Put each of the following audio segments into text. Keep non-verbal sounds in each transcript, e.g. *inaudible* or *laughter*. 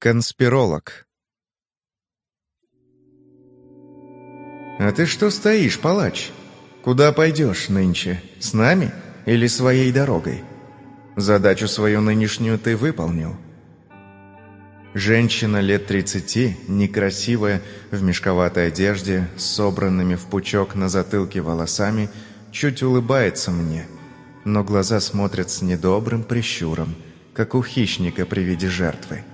Конспиролог. «А ты что стоишь, палач? Куда пойдешь нынче? С нами или своей дорогой? Задачу свою нынешнюю ты выполнил». Женщина лет тридцати, некрасивая, в мешковатой одежде, с собранными в пучок на затылке волосами, чуть улыбается мне, но глаза смотрят с недобрым прищуром, как у хищника при виде жертвы.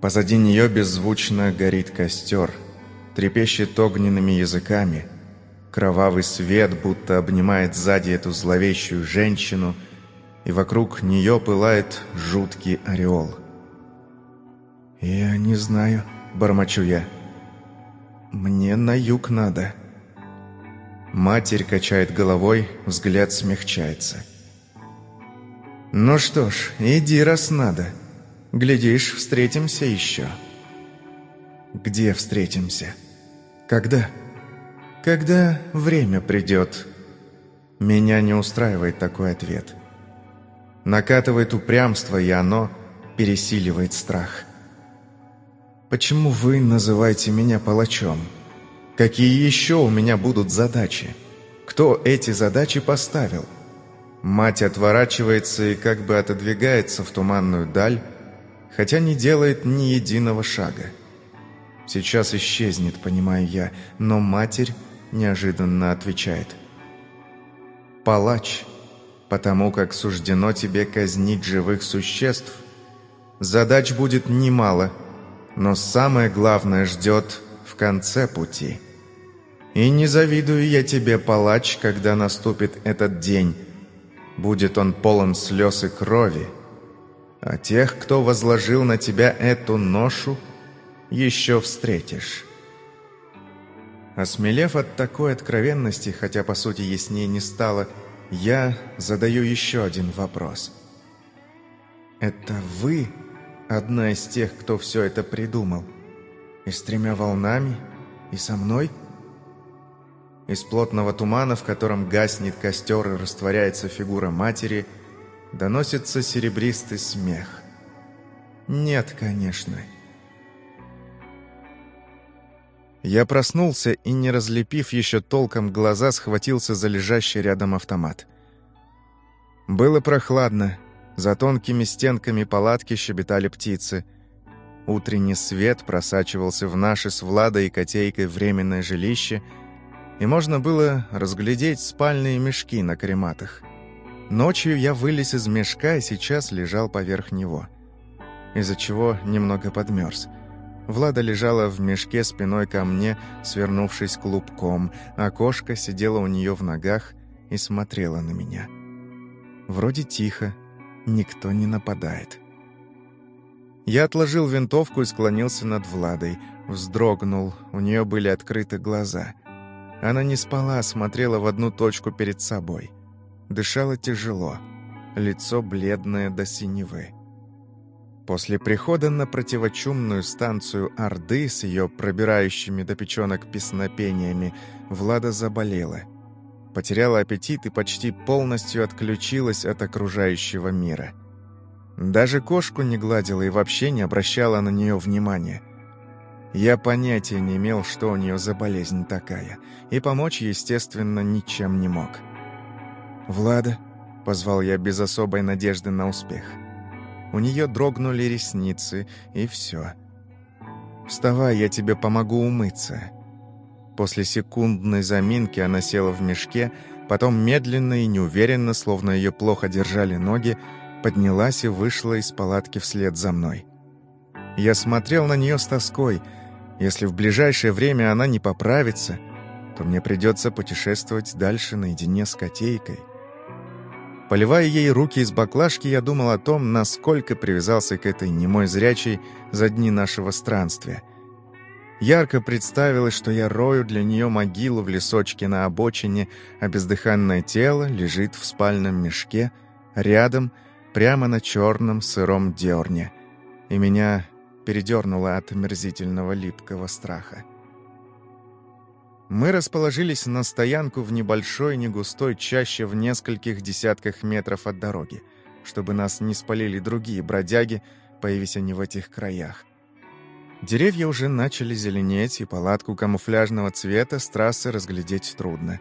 Позади нее беззвучно горит костер, трепещет огненными языками. Кровавый свет будто обнимает сзади эту зловещую женщину, и вокруг нее пылает жуткий ореол. «Я не знаю», — бормочу я. «Мне на юг надо». Матерь качает головой, взгляд смягчается. «Ну что ж, иди, раз надо». Глядишь, встретимся еще. Где встретимся? Когда? Когда время придет. Меня не устраивает такой ответ. Накатывает упрямство, и оно пересиливает страх. Почему вы называете меня палачом? Какие еще у меня будут задачи? Кто эти задачи поставил? Мать отворачивается и как бы отодвигается в туманную даль, хотя не делает ни единого шага. Сейчас исчезнет, понимаю я, но матерь неожиданно отвечает. «Палач, потому как суждено тебе казнить живых существ. Задач будет немало, но самое главное ждет в конце пути. И не завидую я тебе, палач, когда наступит этот день. Будет он полон слез и крови, а тех, кто возложил на тебя эту ношу, еще встретишь. Осмелев от такой откровенности, хотя по сути яснее не стало, я задаю еще один вопрос. «Это вы одна из тех, кто все это придумал? И с тремя волнами? И со мной?» Из плотного тумана, в котором гаснет костер и растворяется фигура матери – доносится серебристый смех. Нет, конечно. Я проснулся и, не разлепив еще толком глаза, схватился за лежащий рядом автомат. Было прохладно, за тонкими стенками палатки щебетали птицы. Утренний свет просачивался в наше с Владой и Котейкой временное жилище, и можно было разглядеть спальные мешки на карематах. Ночью я вылез из мешка и сейчас лежал поверх него, из-за чего немного подмерз. Влада лежала в мешке спиной ко мне, свернувшись клубком, а кошка сидела у нее в ногах и смотрела на меня. Вроде тихо, никто не нападает. Я отложил винтовку и склонился над Владой, вздрогнул, у нее были открыты глаза. Она не спала, смотрела в одну точку перед собой. Дышала тяжело, лицо бледное до синевы. После прихода на противочумную станцию Орды с ее пробирающими до печенок песнопениями Влада заболела. Потеряла аппетит и почти полностью отключилась от окружающего мира. Даже кошку не гладила и вообще не обращала на нее внимания. Я понятия не имел, что у нее за болезнь такая, и помочь, естественно, ничем не мог. «Влада», — позвал я без особой надежды на успех. У нее дрогнули ресницы, и все. «Вставай, я тебе помогу умыться». После секундной заминки она села в мешке, потом медленно и неуверенно, словно ее плохо держали ноги, поднялась и вышла из палатки вслед за мной. Я смотрел на нее с тоской. Если в ближайшее время она не поправится, то мне придется путешествовать дальше наедине с котейкой. Поливая ей руки из баклажки, я думал о том, насколько привязался к этой немой зрячей за дни нашего странствия. Ярко представилось, что я рою для нее могилу в лесочке на обочине, а бездыханное тело лежит в спальном мешке, рядом, прямо на черном сыром дерне. И меня передернуло от омерзительного липкого страха. Мы расположились на стоянку в небольшой, негустой чаще в нескольких десятках метров от дороги, чтобы нас не спалили другие бродяги, появись они в этих краях. Деревья уже начали зеленеть, и палатку камуфляжного цвета с трассы разглядеть трудно.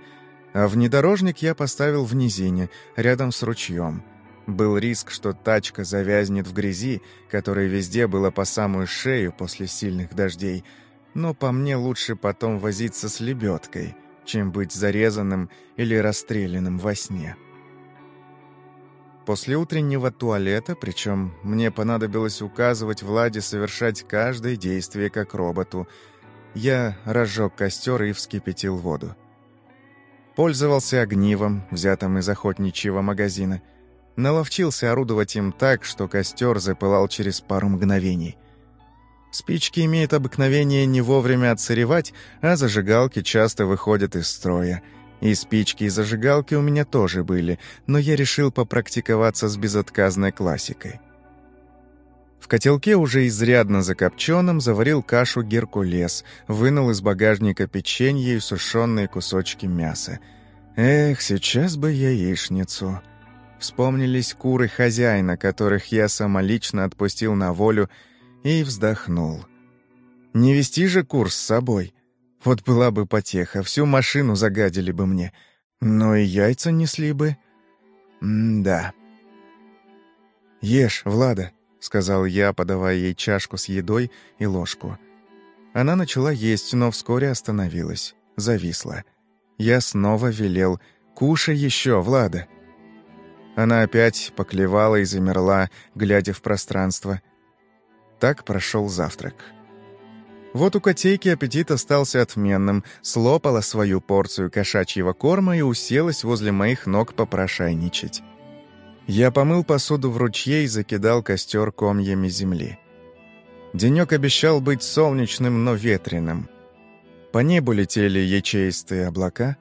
А внедорожник я поставил в низине, рядом с ручьем. Был риск, что тачка завязнет в грязи, которой везде было по самую шею после сильных дождей, но по мне лучше потом возиться с лебедкой, чем быть зарезанным или расстрелянным во сне. После утреннего туалета, причем мне понадобилось указывать Владе совершать каждое действие как роботу, я разжег костер и вскипятил воду. Пользовался огнивом, взятым из охотничьего магазина. Наловчился орудовать им так, что костер запылал через пару мгновений. Спички имеют обыкновение не вовремя отсыревать, а зажигалки часто выходят из строя — и спички, и зажигалки у меня тоже были, но я решил попрактиковаться с безотказной классикой. В котелке уже изрядно закопченном заварил кашу геркулес, вынул из багажника печенье и сушеные кусочки мяса. Эх, сейчас бы яичницу. Вспомнились куры хозяина, которых я самолично отпустил на волю, и вздохнул. Не вести же кур с собой. Вот была бы потеха, всю машину загадили бы мне. Но и яйца несли бы. М-да. «Ешь, Влада», — сказал я, подавая ей чашку с едой и ложку. Она начала есть, но вскоре остановилась, зависла. Я снова велел «Кушай еще, Влада». Она опять поклевала и замерла, глядя в пространство. Так прошел завтрак. Вот у котейки аппетит остался отменным, слопала свою порцию кошачьего корма и уселась возле моих ног попрошайничать. Я помыл посуду в ручье и закидал костер комьями земли. Денек обещал быть солнечным, но ветреным. По небу летели ячеистые облака,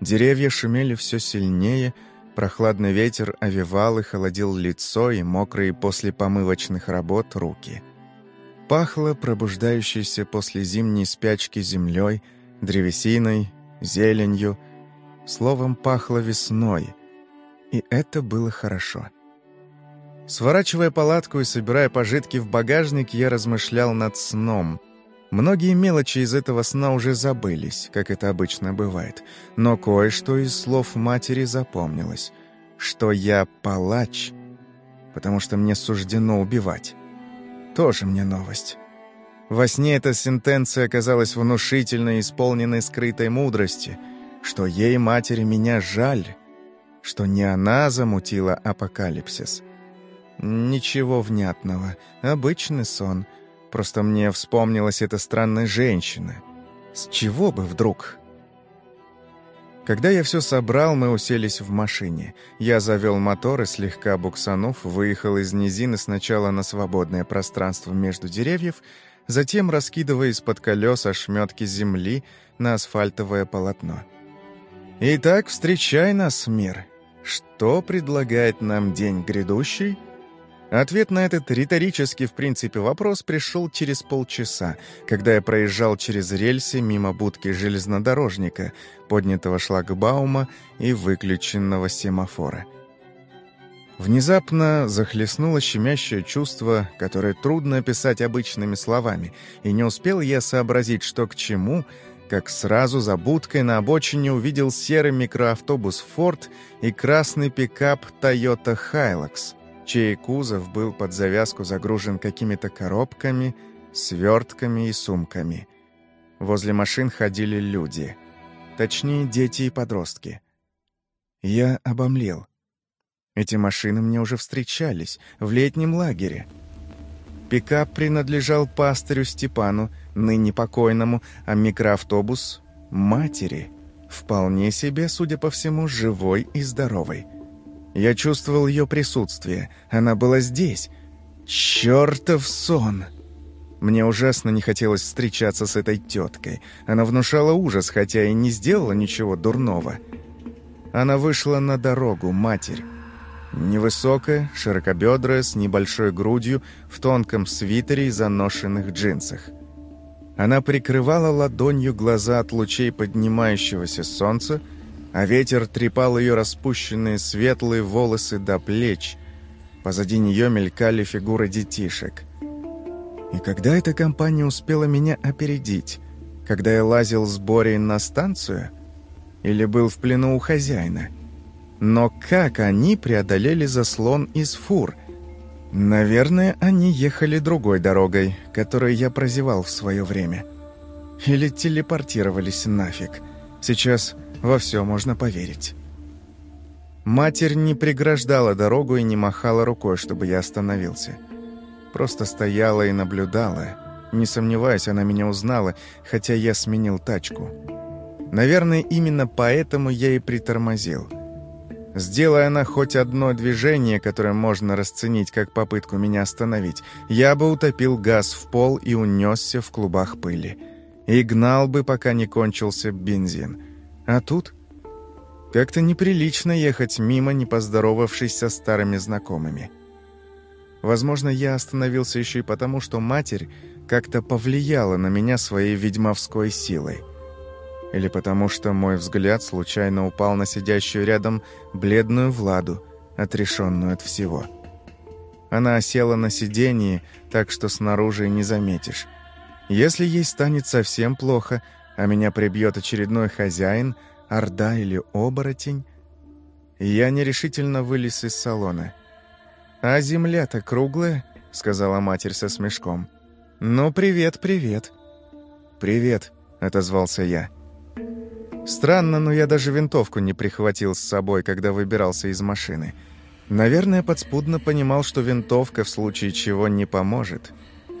деревья шумели все сильнее, прохладный ветер овевал и холодил лицо и мокрые после помывочных работ руки — Пахло пробуждающейся после зимней спячки землей, древесиной, зеленью, словом, пахло весной. И это было хорошо. Сворачивая палатку и собирая пожитки в багажник, я размышлял над сном. Многие мелочи из этого сна уже забылись, как это обычно бывает, но кое-что из слов матери запомнилось, что я палач, потому что мне суждено убивать. Тоже мне новость. Во сне эта сентенция оказалась внушительной, исполненной скрытой мудрости, что ей, матери, меня жаль, что не она замутила апокалипсис. Ничего внятного, обычный сон. Просто мне вспомнилась эта странная женщина. С чего бы вдруг? Когда я все собрал, мы уселись в машине. Я завел мотор и, слегка буксанув, выехал из низины сначала на свободное пространство между деревьев, затем раскидывая из-под колес ошметки земли на асфальтовое полотно. «Итак, встречай нас, мир. Что предлагает нам день грядущий?» Ответ на этот риторический, в принципе, вопрос пришел через полчаса, когда я проезжал через рельсы мимо будки железнодорожника, поднятого шлагбаума и выключенного семафора. Внезапно захлестнуло щемящее чувство, которое трудно описать обычными словами, и не успел я сообразить, что к чему, как сразу за будкой на обочине увидел серый микроавтобус «Форд» и красный пикап «Тойота Хайлакс» чей кузов был под завязку загружен какими-то коробками, свертками и сумками. Возле машин ходили люди. Точнее, дети и подростки. Я обомлел. Эти машины мне уже встречались в летнем лагере. Пикап принадлежал пастырю Степану, ныне покойному, а микроавтобус — матери. Вполне себе, судя по всему, живой и здоровой. Я чувствовал ее присутствие. Она была здесь. Чертов сон! Мне ужасно не хотелось встречаться с этой теткой. Она внушала ужас, хотя и не сделала ничего дурного. Она вышла на дорогу, матерь. Невысокая, широкобедрая, с небольшой грудью, в тонком свитере и заношенных джинсах. Она прикрывала ладонью глаза от лучей поднимающегося солнца, а ветер трепал ее распущенные светлые волосы до плеч. Позади нее мелькали фигуры детишек. И когда эта компания успела меня опередить? Когда я лазил с Борей на станцию? Или был в плену у хозяина? Но как они преодолели заслон из фур? Наверное, они ехали другой дорогой, которую я прозевал в свое время. Или телепортировались нафиг. Сейчас во все можно поверить. Матерь не преграждала дорогу и не махала рукой, чтобы я остановился. Просто стояла и наблюдала. Не сомневаюсь, она меня узнала, хотя я сменил тачку. Наверное, именно поэтому я и притормозил. Сделая она хоть одно движение, которое можно расценить как попытку меня остановить, я бы утопил газ в пол и унесся в клубах пыли. И гнал бы, пока не кончился бензин. А тут как-то неприлично ехать мимо, не поздоровавшись со старыми знакомыми. Возможно, я остановился еще и потому, что матерь как-то повлияла на меня своей ведьмовской силой. Или потому, что мой взгляд случайно упал на сидящую рядом бледную Владу, отрешенную от всего. Она осела на сиденье, так что снаружи не заметишь. Если ей станет совсем плохо, а меня прибьет очередной хозяин – орда или оборотень. Я нерешительно вылез из салона. «А земля-то круглая?» — сказала матерь со смешком. «Ну, привет, привет». «Привет», — отозвался я. Странно, но я даже винтовку не прихватил с собой, когда выбирался из машины. Наверное, подспудно понимал, что винтовка в случае чего не поможет.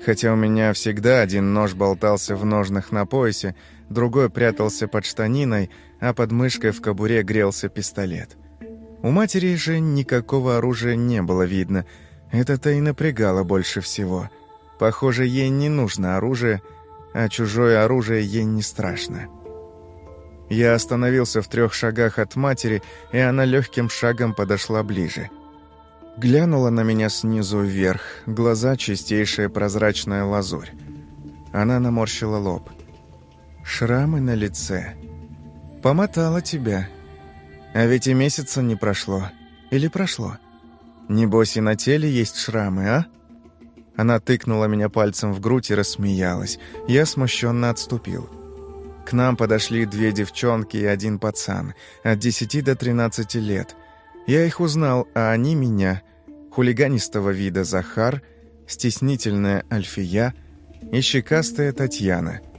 Хотя у меня всегда один нож болтался в ножнах на поясе, другой прятался под штаниной, а под мышкой в кобуре грелся пистолет. У матери же никакого оружия не было видно. Это-то и напрягало больше всего. Похоже, ей не нужно оружие, а чужое оружие ей не страшно. Я остановился в трех шагах от матери, и она легким шагом подошла ближе. Глянула на меня снизу вверх, глаза чистейшая прозрачная лазурь. Она наморщила лоб. Шрамы на лице. Помотала тебя. А ведь и месяца не прошло. Или прошло? Небось и на теле есть шрамы, а? Она тыкнула меня пальцем в грудь и рассмеялась. Я смущенно отступил. К нам подошли две девчонки и один пацан, от 10 до 13 лет. Я их узнал, а они меня. Хулиганистого вида Захар, стеснительная Альфия и щекастая Татьяна —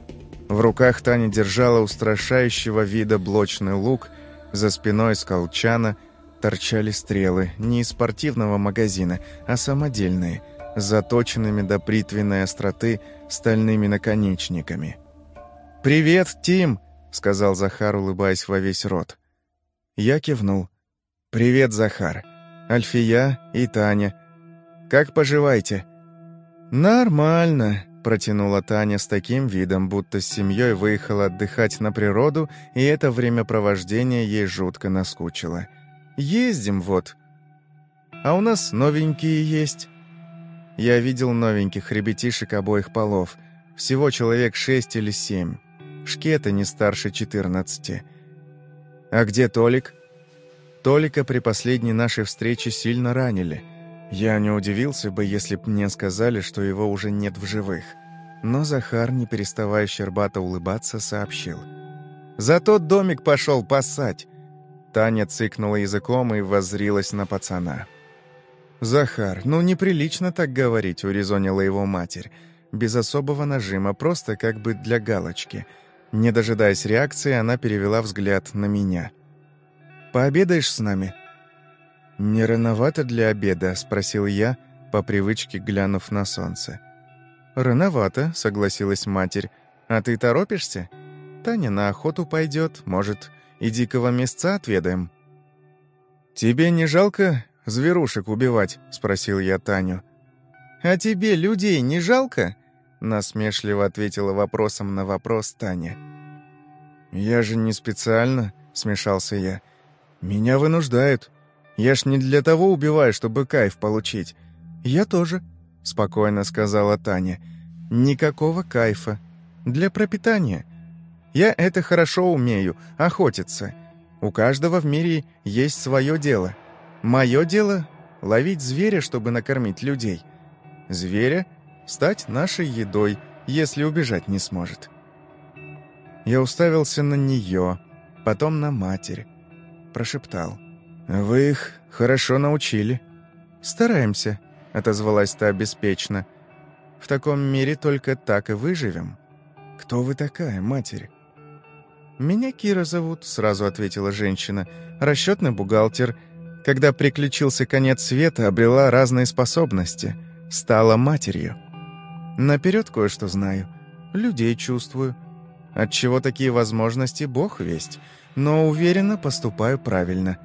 в руках Таня держала устрашающего вида блочный лук, за спиной с колчана торчали стрелы, не из спортивного магазина, а самодельные, заточенными до бритвенной остроты стальными наконечниками. «Привет, Тим!» — сказал Захар, улыбаясь во весь рот. Я кивнул. «Привет, Захар. Альфия и Таня. Как поживаете?» «Нормально», протянула Таня с таким видом, будто с семьей выехала отдыхать на природу, и это времяпровождение ей жутко наскучило. «Ездим вот. А у нас новенькие есть». Я видел новеньких ребятишек обоих полов. Всего человек шесть или семь. Шкета не старше четырнадцати. «А где Толик?» Толика при последней нашей встрече сильно ранили – я не удивился бы, если б мне сказали, что его уже нет в живых. Но Захар, не переставая щербато улыбаться, сообщил. «За тот домик пошел пасать!» Таня цыкнула языком и воззрилась на пацана. «Захар, ну неприлично так говорить», — урезонила его матерь. Без особого нажима, просто как бы для галочки. Не дожидаясь реакции, она перевела взгляд на меня. «Пообедаешь с нами?» «Не рановато для обеда?» – спросил я, по привычке глянув на солнце. «Рановато», – согласилась матерь. «А ты торопишься? Таня на охоту пойдет, может, и дикого мясца отведаем». «Тебе не жалко зверушек убивать?» – спросил я Таню. «А тебе людей не жалко?» – насмешливо ответила вопросом на вопрос Таня. «Я же не специально», – смешался я. «Меня вынуждают». Я ж не для того убиваю, чтобы кайф получить. Я тоже, спокойно сказала Таня. Никакого кайфа. Для пропитания. Я это хорошо умею, охотиться. У каждого в мире есть свое дело. Мое дело ловить зверя, чтобы накормить людей. Зверя стать нашей едой, если убежать не сможет. Я уставился на нее, потом на матерь. Прошептал. «Вы их хорошо научили». «Стараемся», — отозвалась та беспечно. «В таком мире только так и выживем». «Кто вы такая, матерь?» «Меня Кира зовут», — сразу ответила женщина. «Расчетный бухгалтер. Когда приключился конец света, обрела разные способности. Стала матерью. Наперед кое-что знаю. Людей чувствую. Отчего такие возможности, бог весть. Но уверенно поступаю правильно».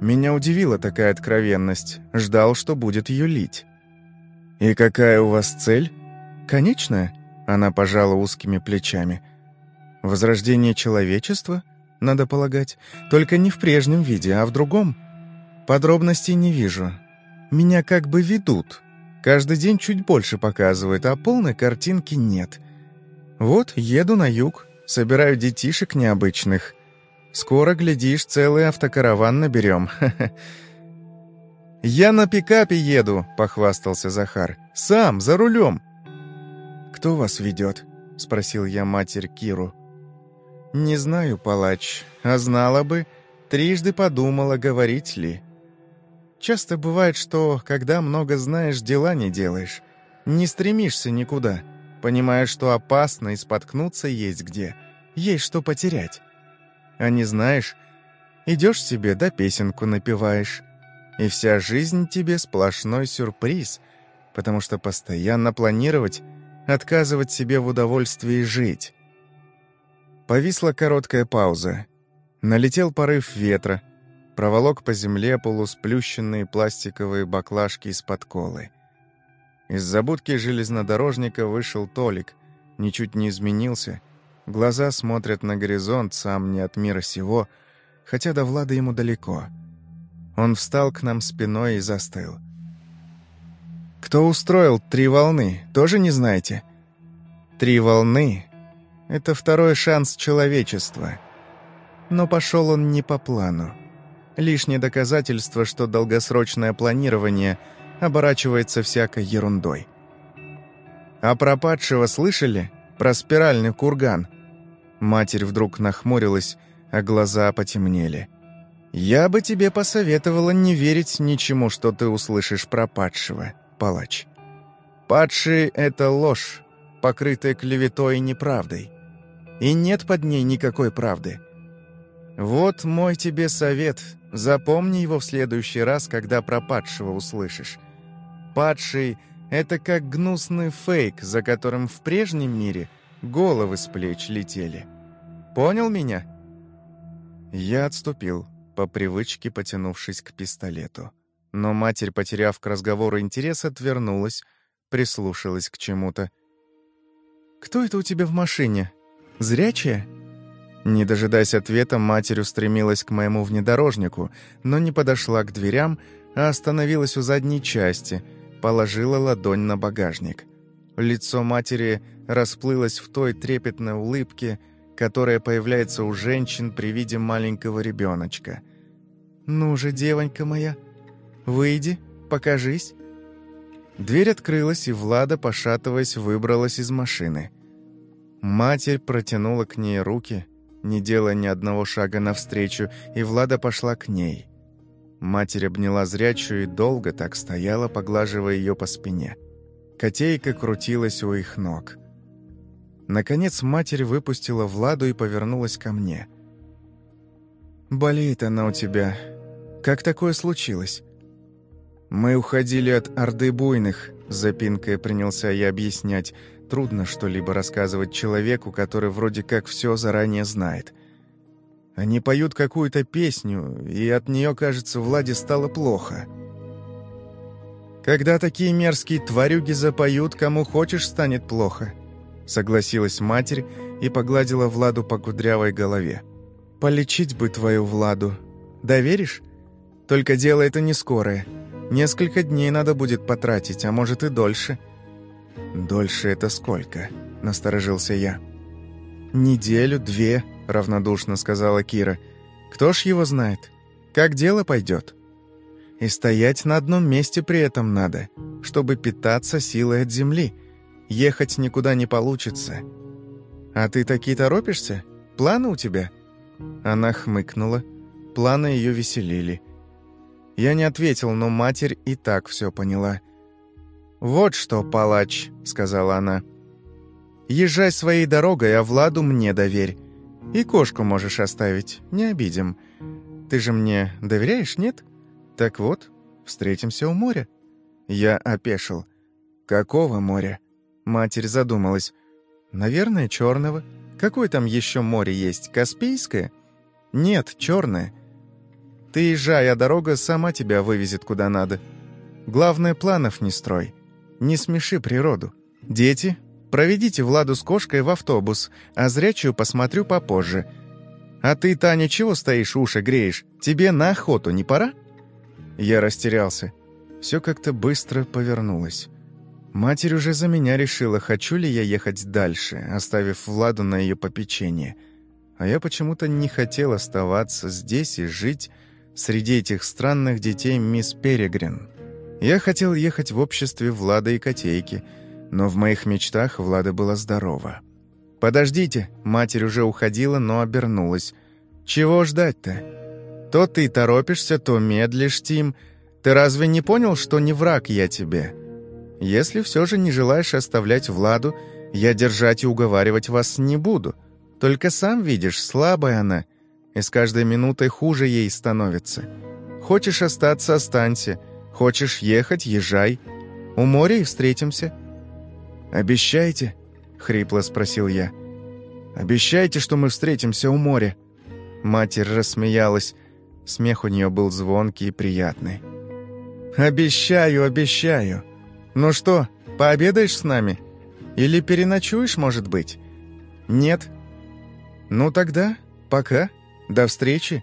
Меня удивила такая откровенность. Ждал, что будет юлить. «И какая у вас цель?» «Конечная?» Она пожала узкими плечами. Возрождение человечества, надо полагать, только не в прежнем виде, а в другом. Подробностей не вижу. Меня как бы ведут. Каждый день чуть больше показывают, а полной картинки нет. Вот еду на юг, собираю детишек необычных. Скоро, глядишь, целый автокараван наберем. *laughs* «Я на пикапе еду», — похвастался Захар. «Сам, за рулем». «Кто вас ведет?» — спросил я матерь Киру. «Не знаю, палач, а знала бы, трижды подумала, говорить ли. Часто бывает, что, когда много знаешь, дела не делаешь. Не стремишься никуда, понимаешь, что опасно и споткнуться есть где, есть что потерять. А не знаешь, идешь себе да песенку напеваешь. И вся жизнь тебе сплошной сюрприз, потому что постоянно планировать, отказывать себе в удовольствии жить». Повисла короткая пауза. Налетел порыв ветра, проволок по земле полусплющенные пластиковые баклажки из-под колы. Из забудки железнодорожника вышел Толик, ничуть не изменился. Глаза смотрят на горизонт, сам не от мира сего, хотя до Влада ему далеко. Он встал к нам спиной и застыл. «Кто устроил три волны, тоже не знаете?» «Три волны это второй шанс человечества. Но пошел он не по плану. Лишнее доказательство, что долгосрочное планирование оборачивается всякой ерундой. «А про падшего слышали? Про спиральный курган?» Матерь вдруг нахмурилась, а глаза потемнели. «Я бы тебе посоветовала не верить ничему, что ты услышишь про падшего, палач. Падший — это ложь, покрытая клеветой и неправдой и нет под ней никакой правды. Вот мой тебе совет. Запомни его в следующий раз, когда про падшего услышишь. Падший — это как гнусный фейк, за которым в прежнем мире головы с плеч летели. Понял меня? Я отступил, по привычке потянувшись к пистолету. Но матерь, потеряв к разговору интерес, отвернулась, прислушалась к чему-то. «Кто это у тебя в машине?» Зрячая?» Не дожидаясь ответа, матерь устремилась к моему внедорожнику, но не подошла к дверям, а остановилась у задней части, положила ладонь на багажник. Лицо матери расплылось в той трепетной улыбке, которая появляется у женщин при виде маленького ребеночка. «Ну же, девонька моя, выйди, покажись». Дверь открылась, и Влада, пошатываясь, выбралась из машины. Матерь протянула к ней руки, не делая ни одного шага навстречу, и Влада пошла к ней. Матерь обняла зрячую и долго так стояла, поглаживая ее по спине. Котейка крутилась у их ног. Наконец матерь выпустила Владу и повернулась ко мне. «Болеет она у тебя. Как такое случилось?» «Мы уходили от Орды Буйных», — запинкой принялся я объяснять, — Трудно что-либо рассказывать человеку, который вроде как все заранее знает. Они поют какую-то песню, и от нее, кажется, Владе стало плохо. «Когда такие мерзкие тварюги запоют, кому хочешь, станет плохо», — согласилась матерь и погладила Владу по кудрявой голове. «Полечить бы твою Владу. Доверишь? Только дело это не скорое. Несколько дней надо будет потратить, а может и дольше». «Дольше это сколько?» – насторожился я. «Неделю, две», – равнодушно сказала Кира. «Кто ж его знает? Как дело пойдет?» И стоять на одном месте при этом надо, чтобы питаться силой от земли. Ехать никуда не получится. А ты таки торопишься? Планы у тебя?» Она хмыкнула. Планы ее веселили. Я не ответил, но матерь и так все поняла. «Вот что, палач», — сказала она. «Езжай своей дорогой, а Владу мне доверь. И кошку можешь оставить, не обидим. Ты же мне доверяешь, нет? Так вот, встретимся у моря». Я опешил. «Какого моря?» Матерь задумалась. «Наверное, черного. Какое там еще море есть? Каспийское?» «Нет, черное. Ты езжай, а дорога сама тебя вывезет куда надо. Главное, планов не строй. Не смеши природу. Дети, проведите Владу с кошкой в автобус, а зрячую посмотрю попозже. А ты, Таня, чего стоишь, уши греешь? Тебе на охоту не пора?» Я растерялся. Все как-то быстро повернулось. Матерь уже за меня решила, хочу ли я ехать дальше, оставив Владу на ее попечение. А я почему-то не хотел оставаться здесь и жить среди этих странных детей мисс Перегрин. Я хотел ехать в обществе Влада и Котейки, но в моих мечтах Влада была здорова. «Подождите!» — матерь уже уходила, но обернулась. «Чего ждать-то? То ты торопишься, то медлишь, Тим. Ты разве не понял, что не враг я тебе? Если все же не желаешь оставлять Владу, я держать и уговаривать вас не буду. Только сам видишь, слабая она — и с каждой минутой хуже ей становится. Хочешь остаться – останься. Хочешь ехать – езжай. У моря и встретимся». «Обещайте?» – хрипло спросил я. «Обещайте, что мы встретимся у моря». Матерь рассмеялась. Смех у нее был звонкий и приятный. «Обещаю, обещаю. Ну что, пообедаешь с нами? Или переночуешь, может быть?» «Нет?» «Ну тогда, пока». До встречи.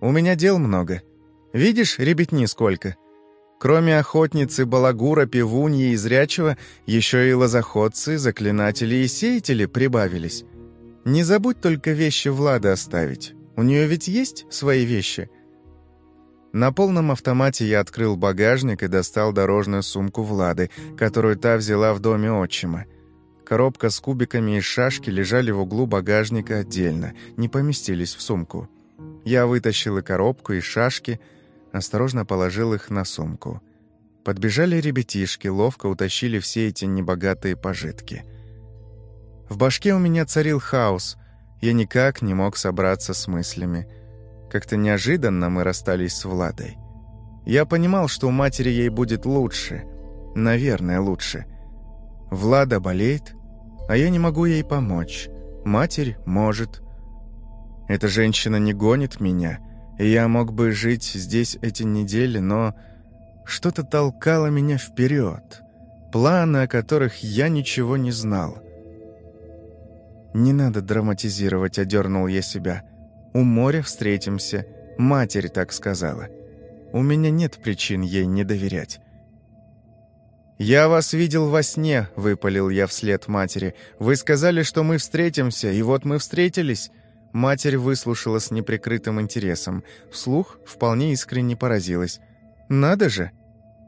У меня дел много. Видишь, ребятни сколько. Кроме охотницы, балагура, пивуньи и зрячего, еще и лозоходцы, заклинатели и сеятели прибавились. Не забудь только вещи Влада оставить. У нее ведь есть свои вещи?» На полном автомате я открыл багажник и достал дорожную сумку Влады, которую та взяла в доме отчима. Коробка с кубиками и шашки лежали в углу багажника отдельно, не поместились в сумку. Я вытащил и коробку, и шашки, осторожно положил их на сумку. Подбежали ребятишки, ловко утащили все эти небогатые пожитки. В башке у меня царил хаос, я никак не мог собраться с мыслями. Как-то неожиданно мы расстались с Владой. Я понимал, что у матери ей будет лучше. Наверное, лучше. Влада болеет, а я не могу ей помочь. Матерь может. Эта женщина не гонит меня, и я мог бы жить здесь эти недели, но что-то толкало меня вперед. Планы, о которых я ничего не знал. «Не надо драматизировать», — одернул я себя. «У моря встретимся. Матерь так сказала. У меня нет причин ей не доверять». «Я вас видел во сне», — выпалил я вслед матери. «Вы сказали, что мы встретимся, и вот мы встретились». Матерь выслушала с неприкрытым интересом. Вслух вполне искренне поразилась. «Надо же!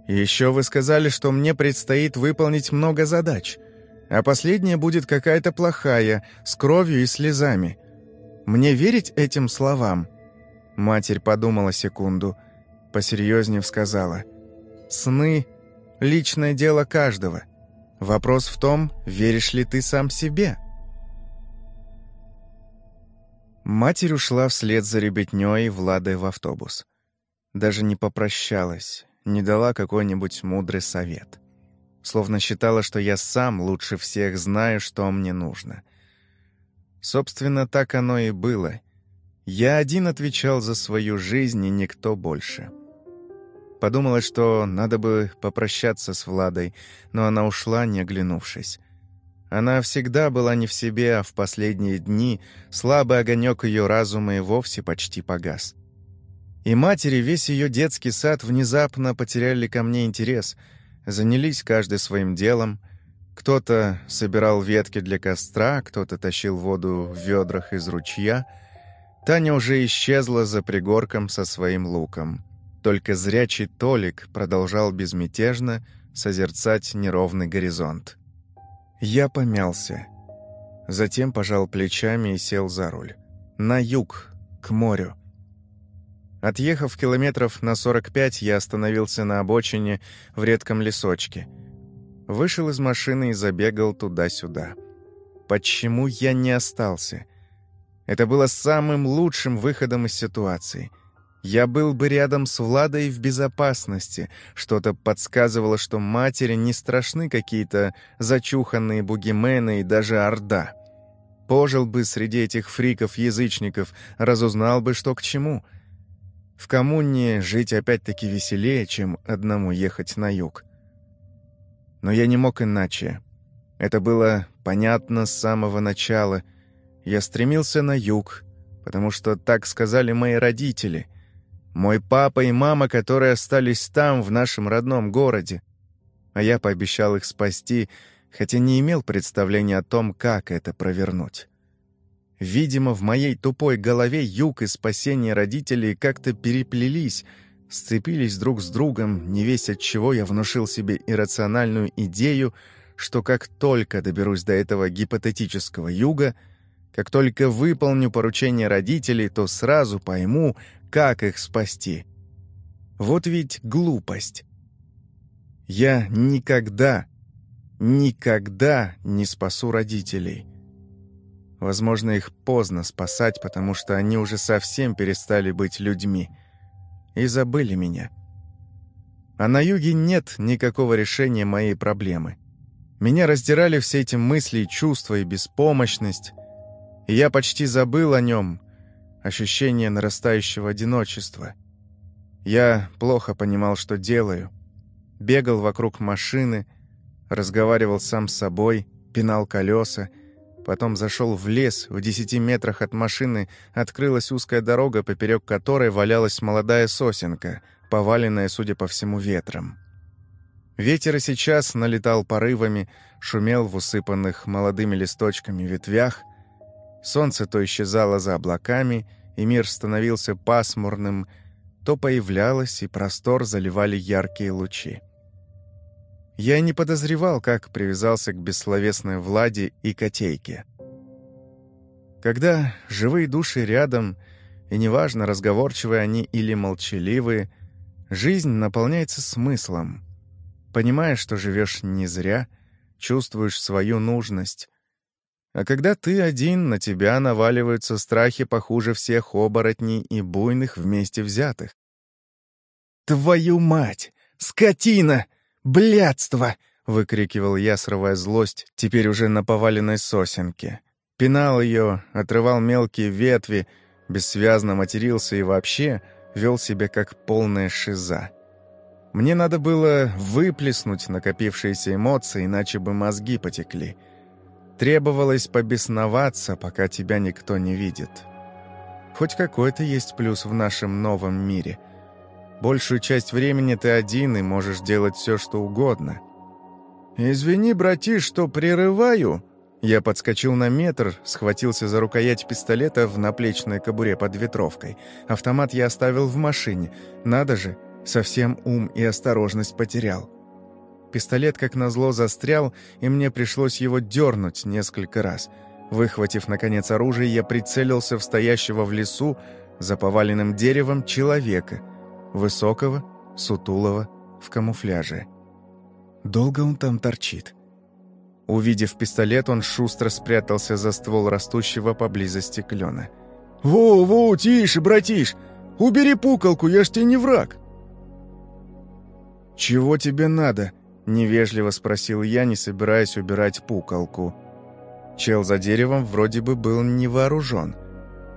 Еще вы сказали, что мне предстоит выполнить много задач, а последняя будет какая-то плохая, с кровью и слезами. Мне верить этим словам?» Матерь подумала секунду, посерьезнее сказала. «Сны — личное дело каждого. Вопрос в том, веришь ли ты сам себе?» Матерь ушла вслед за ребятнёй Владой в автобус. Даже не попрощалась, не дала какой-нибудь мудрый совет. Словно считала, что я сам лучше всех знаю, что мне нужно. Собственно, так оно и было. Я один отвечал за свою жизнь, и никто больше. Подумала, что надо бы попрощаться с Владой, но она ушла, не оглянувшись. Она всегда была не в себе, а в последние дни слабый огонек ее разума и вовсе почти погас. И матери весь ее детский сад внезапно потеряли ко мне интерес, занялись каждый своим делом. Кто-то собирал ветки для костра, кто-то тащил воду в ведрах из ручья. Таня уже исчезла за пригорком со своим луком. Только зрячий Толик продолжал безмятежно созерцать неровный горизонт. Я помялся. Затем пожал плечами и сел за руль. На юг, к морю. Отъехав километров на 45, я остановился на обочине в редком лесочке. Вышел из машины и забегал туда-сюда. Почему я не остался? Это было самым лучшим выходом из ситуации. Я был бы рядом с Владой в безопасности. Что-то подсказывало, что матери не страшны какие-то зачуханные бугимены и даже орда. Пожил бы среди этих фриков-язычников, разузнал бы, что к чему — в коммуне жить опять-таки веселее, чем одному ехать на юг. Но я не мог иначе. Это было понятно с самого начала. Я стремился на юг, потому что так сказали мои родители. Мой папа и мама, которые остались там, в нашем родном городе. А я пообещал их спасти, хотя не имел представления о том, как это провернуть. Видимо, в моей тупой голове юг и спасение родителей как-то переплелись, сцепились друг с другом, не весь от чего я внушил себе иррациональную идею, что как только доберусь до этого гипотетического юга, как только выполню поручение родителей, то сразу пойму, как их спасти. Вот ведь глупость. Я никогда, никогда не спасу родителей. Возможно, их поздно спасать, потому что они уже совсем перестали быть людьми. И забыли меня. А на юге нет никакого решения моей проблемы. Меня раздирали все эти мысли, чувства и беспомощность. И я почти забыл о нем, ощущение нарастающего одиночества. Я плохо понимал, что делаю. Бегал вокруг машины, разговаривал сам с собой, пинал колеса, Потом зашел в лес, в десяти метрах от машины открылась узкая дорога, поперек которой валялась молодая сосенка, поваленная, судя по всему, ветром. Ветер и сейчас налетал порывами, шумел в усыпанных молодыми листочками ветвях. Солнце то исчезало за облаками, и мир становился пасмурным, то появлялось, и простор заливали яркие лучи. Я не подозревал, как привязался к бессловесной Владе и Котейке. Когда живые души рядом, и неважно, разговорчивые они или молчаливые, жизнь наполняется смыслом. Понимаешь, что живешь не зря, чувствуешь свою нужность. А когда ты один, на тебя наваливаются страхи похуже всех оборотней и буйных вместе взятых. «Твою мать! Скотина!» «Блядство!» — выкрикивал я, срывая злость, теперь уже на поваленной сосенке. Пинал ее, отрывал мелкие ветви, бессвязно матерился и вообще вел себя как полная шиза. Мне надо было выплеснуть накопившиеся эмоции, иначе бы мозги потекли. Требовалось побесноваться, пока тебя никто не видит. Хоть какой-то есть плюс в нашем новом мире — Большую часть времени ты один и можешь делать все, что угодно. «Извини, братиш, что прерываю». Я подскочил на метр, схватился за рукоять пистолета в наплечной кобуре под ветровкой. Автомат я оставил в машине. Надо же, совсем ум и осторожность потерял. Пистолет, как назло, застрял, и мне пришлось его дернуть несколько раз. Выхватив, наконец, оружие, я прицелился в стоящего в лесу за поваленным деревом человека — Высокого, сутулого, в камуфляже. Долго он там торчит. Увидев пистолет, он шустро спрятался за ствол растущего поблизости клена. «Во, во, тише, братиш! Убери пукалку, я ж тебе не враг!» «Чего тебе надо?» — невежливо спросил я, не собираясь убирать пукалку. Чел за деревом вроде бы был не вооружен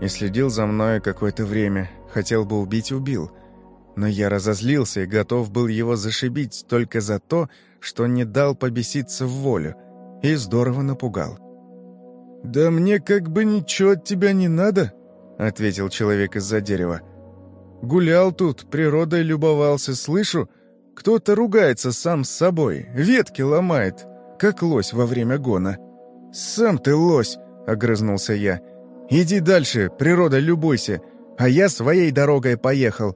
и следил за мной какое-то время. Хотел бы убить — убил — но я разозлился и готов был его зашибить только за то, что не дал побеситься в волю, и здорово напугал. «Да мне как бы ничего от тебя не надо», — ответил человек из-за дерева. «Гулял тут, природой любовался, слышу, кто-то ругается сам с собой, ветки ломает, как лось во время гона». «Сам ты лось», — огрызнулся я. «Иди дальше, природа любуйся, а я своей дорогой поехал.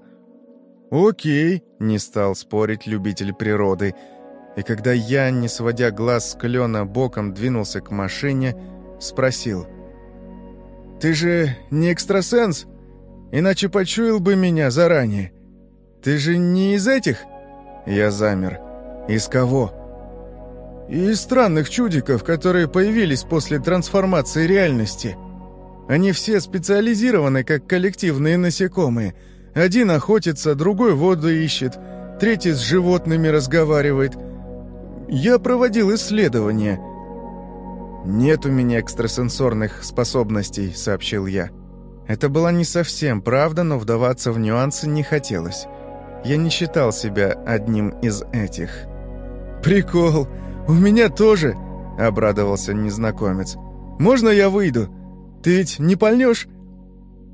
«Окей», — не стал спорить любитель природы. И когда я, не сводя глаз с клена, боком двинулся к машине, спросил. «Ты же не экстрасенс? Иначе почуял бы меня заранее. Ты же не из этих?» Я замер. «Из кого?» «Из странных чудиков, которые появились после трансформации реальности. Они все специализированы, как коллективные насекомые — один охотится, другой воду ищет, третий с животными разговаривает. Я проводил исследования. «Нет у меня экстрасенсорных способностей», — сообщил я. Это была не совсем правда, но вдаваться в нюансы не хотелось. Я не считал себя одним из этих. «Прикол! У меня тоже!» — обрадовался незнакомец. «Можно я выйду? Ты ведь не пальнешь?»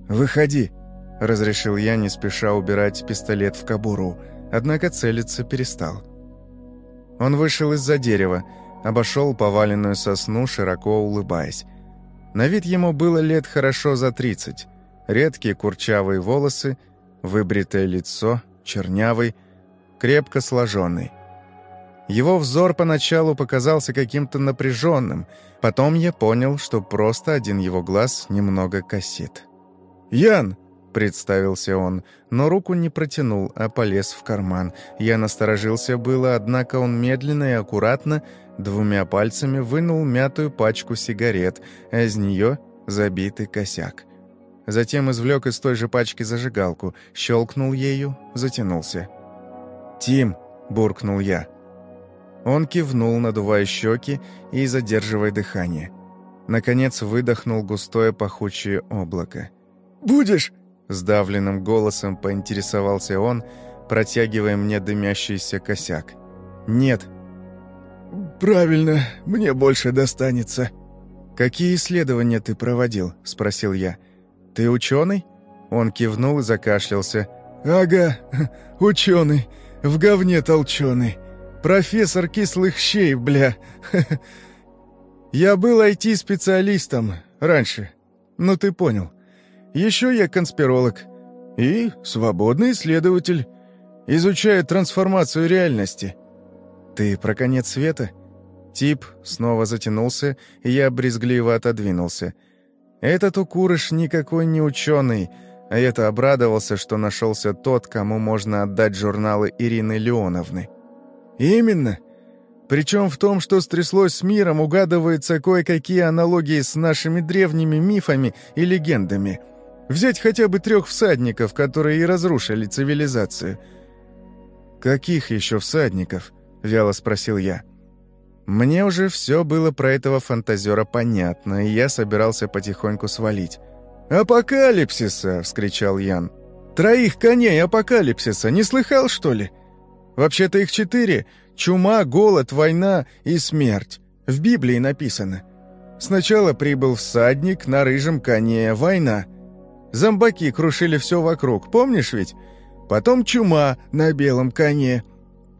«Выходи», — разрешил я, не спеша убирать пистолет в кобуру, однако целиться перестал. Он вышел из-за дерева, обошел поваленную сосну, широко улыбаясь. На вид ему было лет хорошо за тридцать. Редкие курчавые волосы, выбритое лицо, чернявый, крепко сложенный. Его взор поначалу показался каким-то напряженным, потом я понял, что просто один его глаз немного косит. «Ян!» Представился он, но руку не протянул, а полез в карман. Я насторожился было, однако он медленно и аккуратно двумя пальцами вынул мятую пачку сигарет, а из нее забитый косяк. Затем извлек из той же пачки зажигалку, щелкнул ею, затянулся. «Тим!» – буркнул я. Он кивнул, надувая щеки и задерживая дыхание. Наконец выдохнул густое пахучее облако. «Будешь?» Сдавленным голосом поинтересовался он, протягивая мне дымящийся косяк. «Нет». «Правильно, мне больше достанется». «Какие исследования ты проводил?» – спросил я. «Ты ученый?» Он кивнул и закашлялся. «Ага, *laughs* ученый, в говне толченый. Профессор кислых щей, бля. *laughs* Я был IT-специалистом раньше. Ну, ты понял. Еще я конспиролог. И свободный исследователь. Изучаю трансформацию реальности. Ты про конец света? Тип снова затянулся, и я брезгливо отодвинулся. Этот укурыш никакой не ученый, а я-то обрадовался, что нашелся тот, кому можно отдать журналы Ирины Леоновны. «Именно. Причем в том, что стряслось с миром, угадываются кое-какие аналогии с нашими древними мифами и легендами». Взять хотя бы трех всадников, которые и разрушили цивилизацию. «Каких еще всадников?» — вяло спросил я. Мне уже все было про этого фантазера понятно, и я собирался потихоньку свалить. «Апокалипсиса!» — вскричал Ян. «Троих коней апокалипсиса! Не слыхал, что ли? Вообще-то их четыре — чума, голод, война и смерть. В Библии написано. Сначала прибыл всадник на рыжем коне, война. Зомбаки крушили все вокруг, помнишь ведь? Потом чума на белом коне.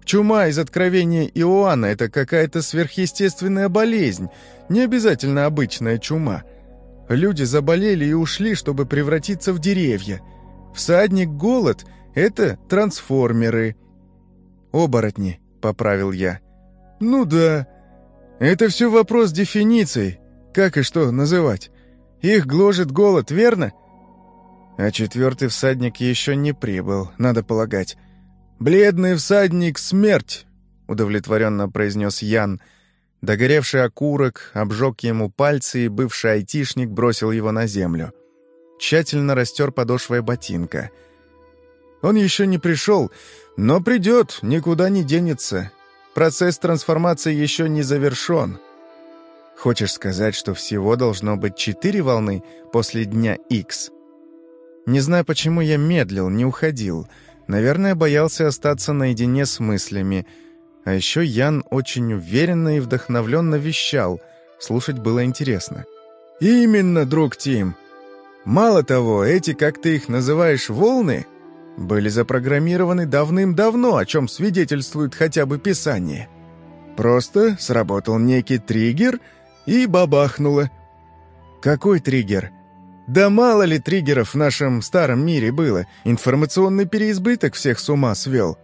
Чума из Откровения Иоанна – это какая-то сверхъестественная болезнь, не обязательно обычная чума. Люди заболели и ушли, чтобы превратиться в деревья. Всадник голод – это трансформеры. «Оборотни», – поправил я. «Ну да. Это все вопрос дефиниции. Как и что называть? Их гложет голод, верно?» А четвертый всадник еще не прибыл, надо полагать. «Бледный всадник — смерть!» — удовлетворенно произнес Ян. Догоревший окурок обжег ему пальцы, и бывший айтишник бросил его на землю. Тщательно растер подошвой ботинка. «Он еще не пришел, но придет, никуда не денется. Процесс трансформации еще не завершен». «Хочешь сказать, что всего должно быть четыре волны после дня X? Не знаю, почему я медлил, не уходил. Наверное, боялся остаться наедине с мыслями. А еще Ян очень уверенно и вдохновленно вещал. Слушать было интересно. «Именно, друг Тим. Мало того, эти, как ты их называешь, волны, были запрограммированы давным-давно, о чем свидетельствует хотя бы Писание. Просто сработал некий триггер и бабахнуло. Какой триггер?» Да мало ли триггеров в нашем старом мире было. Информационный переизбыток всех с ума свел.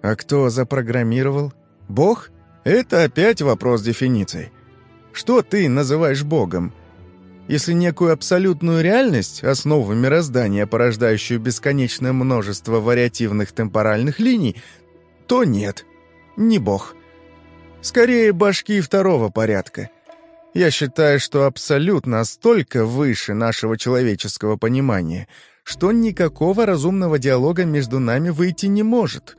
А кто запрограммировал? Бог? Это опять вопрос дефиниций. Что ты называешь Богом? Если некую абсолютную реальность, основу мироздания, порождающую бесконечное множество вариативных темпоральных линий, то нет, не Бог. Скорее, башки второго порядка. Я считаю, что абсолют настолько выше нашего человеческого понимания, что никакого разумного диалога между нами выйти не может.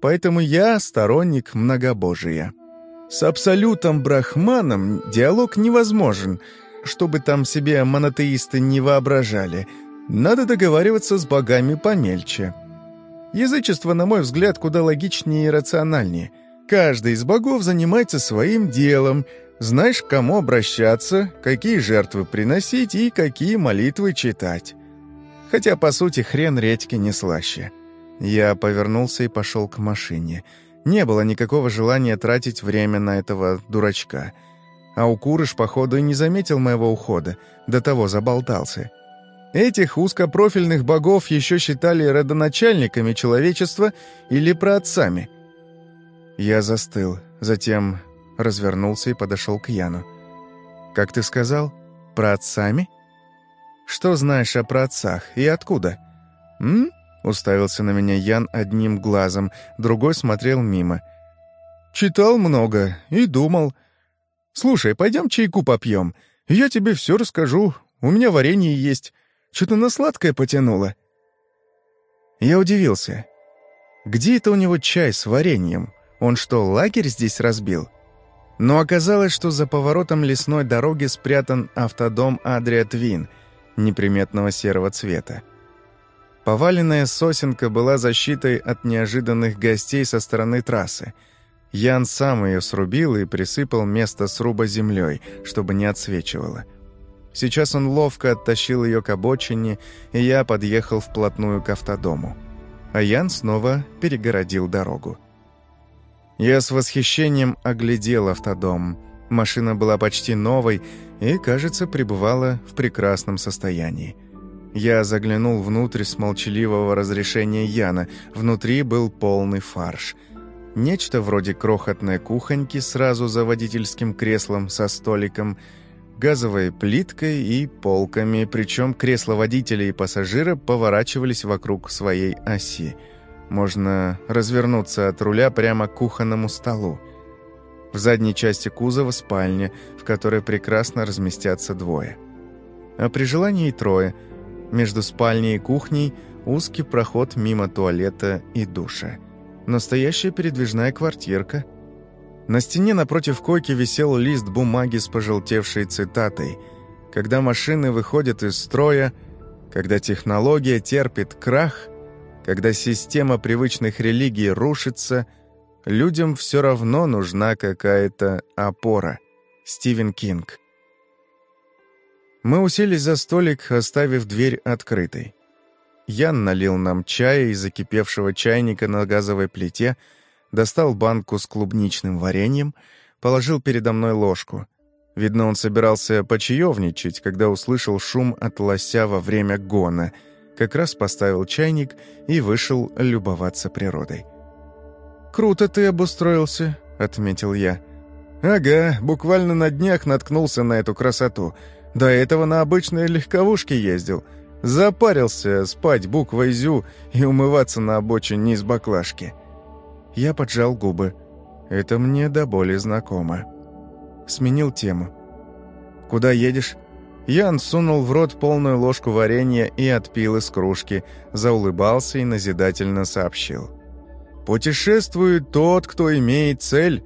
Поэтому я сторонник многобожия. С абсолютом Брахманом диалог невозможен, чтобы там себе монотеисты не воображали. Надо договариваться с богами помельче. Язычество, на мой взгляд, куда логичнее и рациональнее. Каждый из богов занимается своим делом — знаешь, к кому обращаться, какие жертвы приносить и какие молитвы читать. Хотя, по сути, хрен редьки не слаще. Я повернулся и пошел к машине. Не было никакого желания тратить время на этого дурачка. А Укурыш, походу, и не заметил моего ухода, до того заболтался. Этих узкопрофильных богов еще считали родоначальниками человечества или праотцами. Я застыл, затем развернулся и подошел к Яну. «Как ты сказал? Про отцами?» «Что знаешь о праотцах и откуда?» «М?» — уставился на меня Ян одним глазом, другой смотрел мимо. «Читал много и думал. Слушай, пойдем чайку попьем. Я тебе все расскажу. У меня варенье есть. Что-то на сладкое потянуло». Я удивился. «Где это у него чай с вареньем? Он что, лагерь здесь разбил?» Но оказалось, что за поворотом лесной дороги спрятан автодом Адриа Твин, неприметного серого цвета. Поваленная сосенка была защитой от неожиданных гостей со стороны трассы. Ян сам ее срубил и присыпал место сруба землей, чтобы не отсвечивало. Сейчас он ловко оттащил ее к обочине, и я подъехал вплотную к автодому. А Ян снова перегородил дорогу. Я с восхищением оглядел автодом. Машина была почти новой и, кажется, пребывала в прекрасном состоянии. Я заглянул внутрь с молчаливого разрешения Яна. Внутри был полный фарш. Нечто вроде крохотной кухоньки сразу за водительским креслом со столиком, газовой плиткой и полками, причем кресла водителя и пассажира поворачивались вокруг своей оси – можно развернуться от руля прямо к кухонному столу. В задней части кузова спальня, в которой прекрасно разместятся двое. А при желании и трое. Между спальней и кухней узкий проход мимо туалета и душа. Настоящая передвижная квартирка. На стене напротив койки висел лист бумаги с пожелтевшей цитатой «Когда машины выходят из строя, когда технология терпит крах, когда система привычных религий рушится, людям все равно нужна какая-то опора. Стивен Кинг. Мы уселись за столик, оставив дверь открытой. Ян налил нам чая из закипевшего чайника на газовой плите, достал банку с клубничным вареньем, положил передо мной ложку. Видно, он собирался почаевничать, когда услышал шум от лося во время гона — как раз поставил чайник и вышел любоваться природой. «Круто ты обустроился», — отметил я. «Ага, буквально на днях наткнулся на эту красоту. До этого на обычной легковушке ездил. Запарился спать буквой «зю» и умываться на обочине из баклажки». Я поджал губы. Это мне до боли знакомо. Сменил тему. «Куда едешь?» Ян сунул в рот полную ложку варенья и отпил из кружки, заулыбался и назидательно сообщил. «Путешествует тот, кто имеет цель,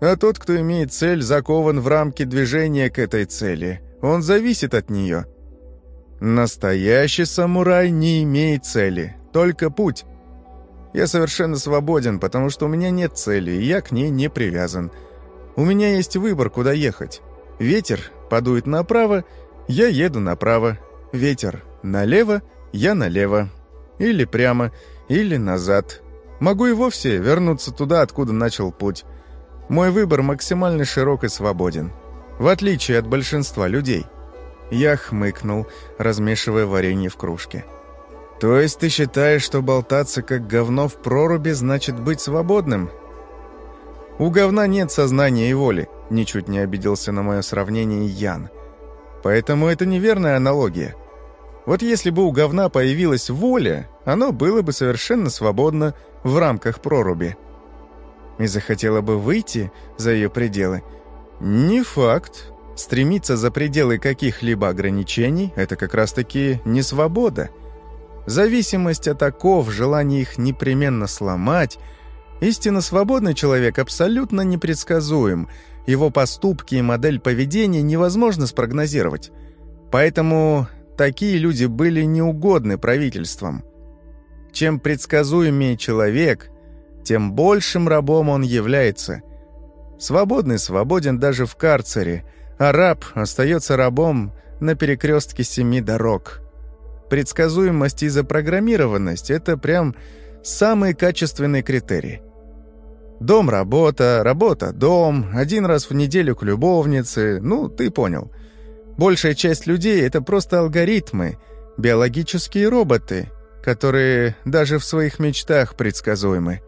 а тот, кто имеет цель, закован в рамки движения к этой цели. Он зависит от нее. Настоящий самурай не имеет цели, только путь. Я совершенно свободен, потому что у меня нет цели, и я к ней не привязан. У меня есть выбор, куда ехать. Ветер подует направо, я еду направо. Ветер налево, я налево. Или прямо, или назад. Могу и вовсе вернуться туда, откуда начал путь. Мой выбор максимально широк и свободен. В отличие от большинства людей. Я хмыкнул, размешивая варенье в кружке. «То есть ты считаешь, что болтаться как говно в проруби значит быть свободным?» «У говна нет сознания и воли», — ничуть не обиделся на мое сравнение Ян. «Поэтому это неверная аналогия. Вот если бы у говна появилась воля, оно было бы совершенно свободно в рамках проруби. И захотело бы выйти за ее пределы. Не факт. Стремиться за пределы каких-либо ограничений – это как раз-таки не свобода. Зависимость от оков, желание их непременно сломать – истинно свободный человек абсолютно непредсказуем. Его поступки и модель поведения невозможно спрогнозировать. Поэтому такие люди были неугодны правительством. Чем предсказуемее человек, тем большим рабом он является. Свободный свободен даже в карцере, а раб остается рабом на перекрестке семи дорог. Предсказуемость и запрограммированность – это прям самые качественные критерии. Дом-работа, работа-дом, один раз в неделю к любовнице, ну, ты понял – Большая часть людей — это просто алгоритмы, биологические роботы, которые даже в своих мечтах предсказуемы.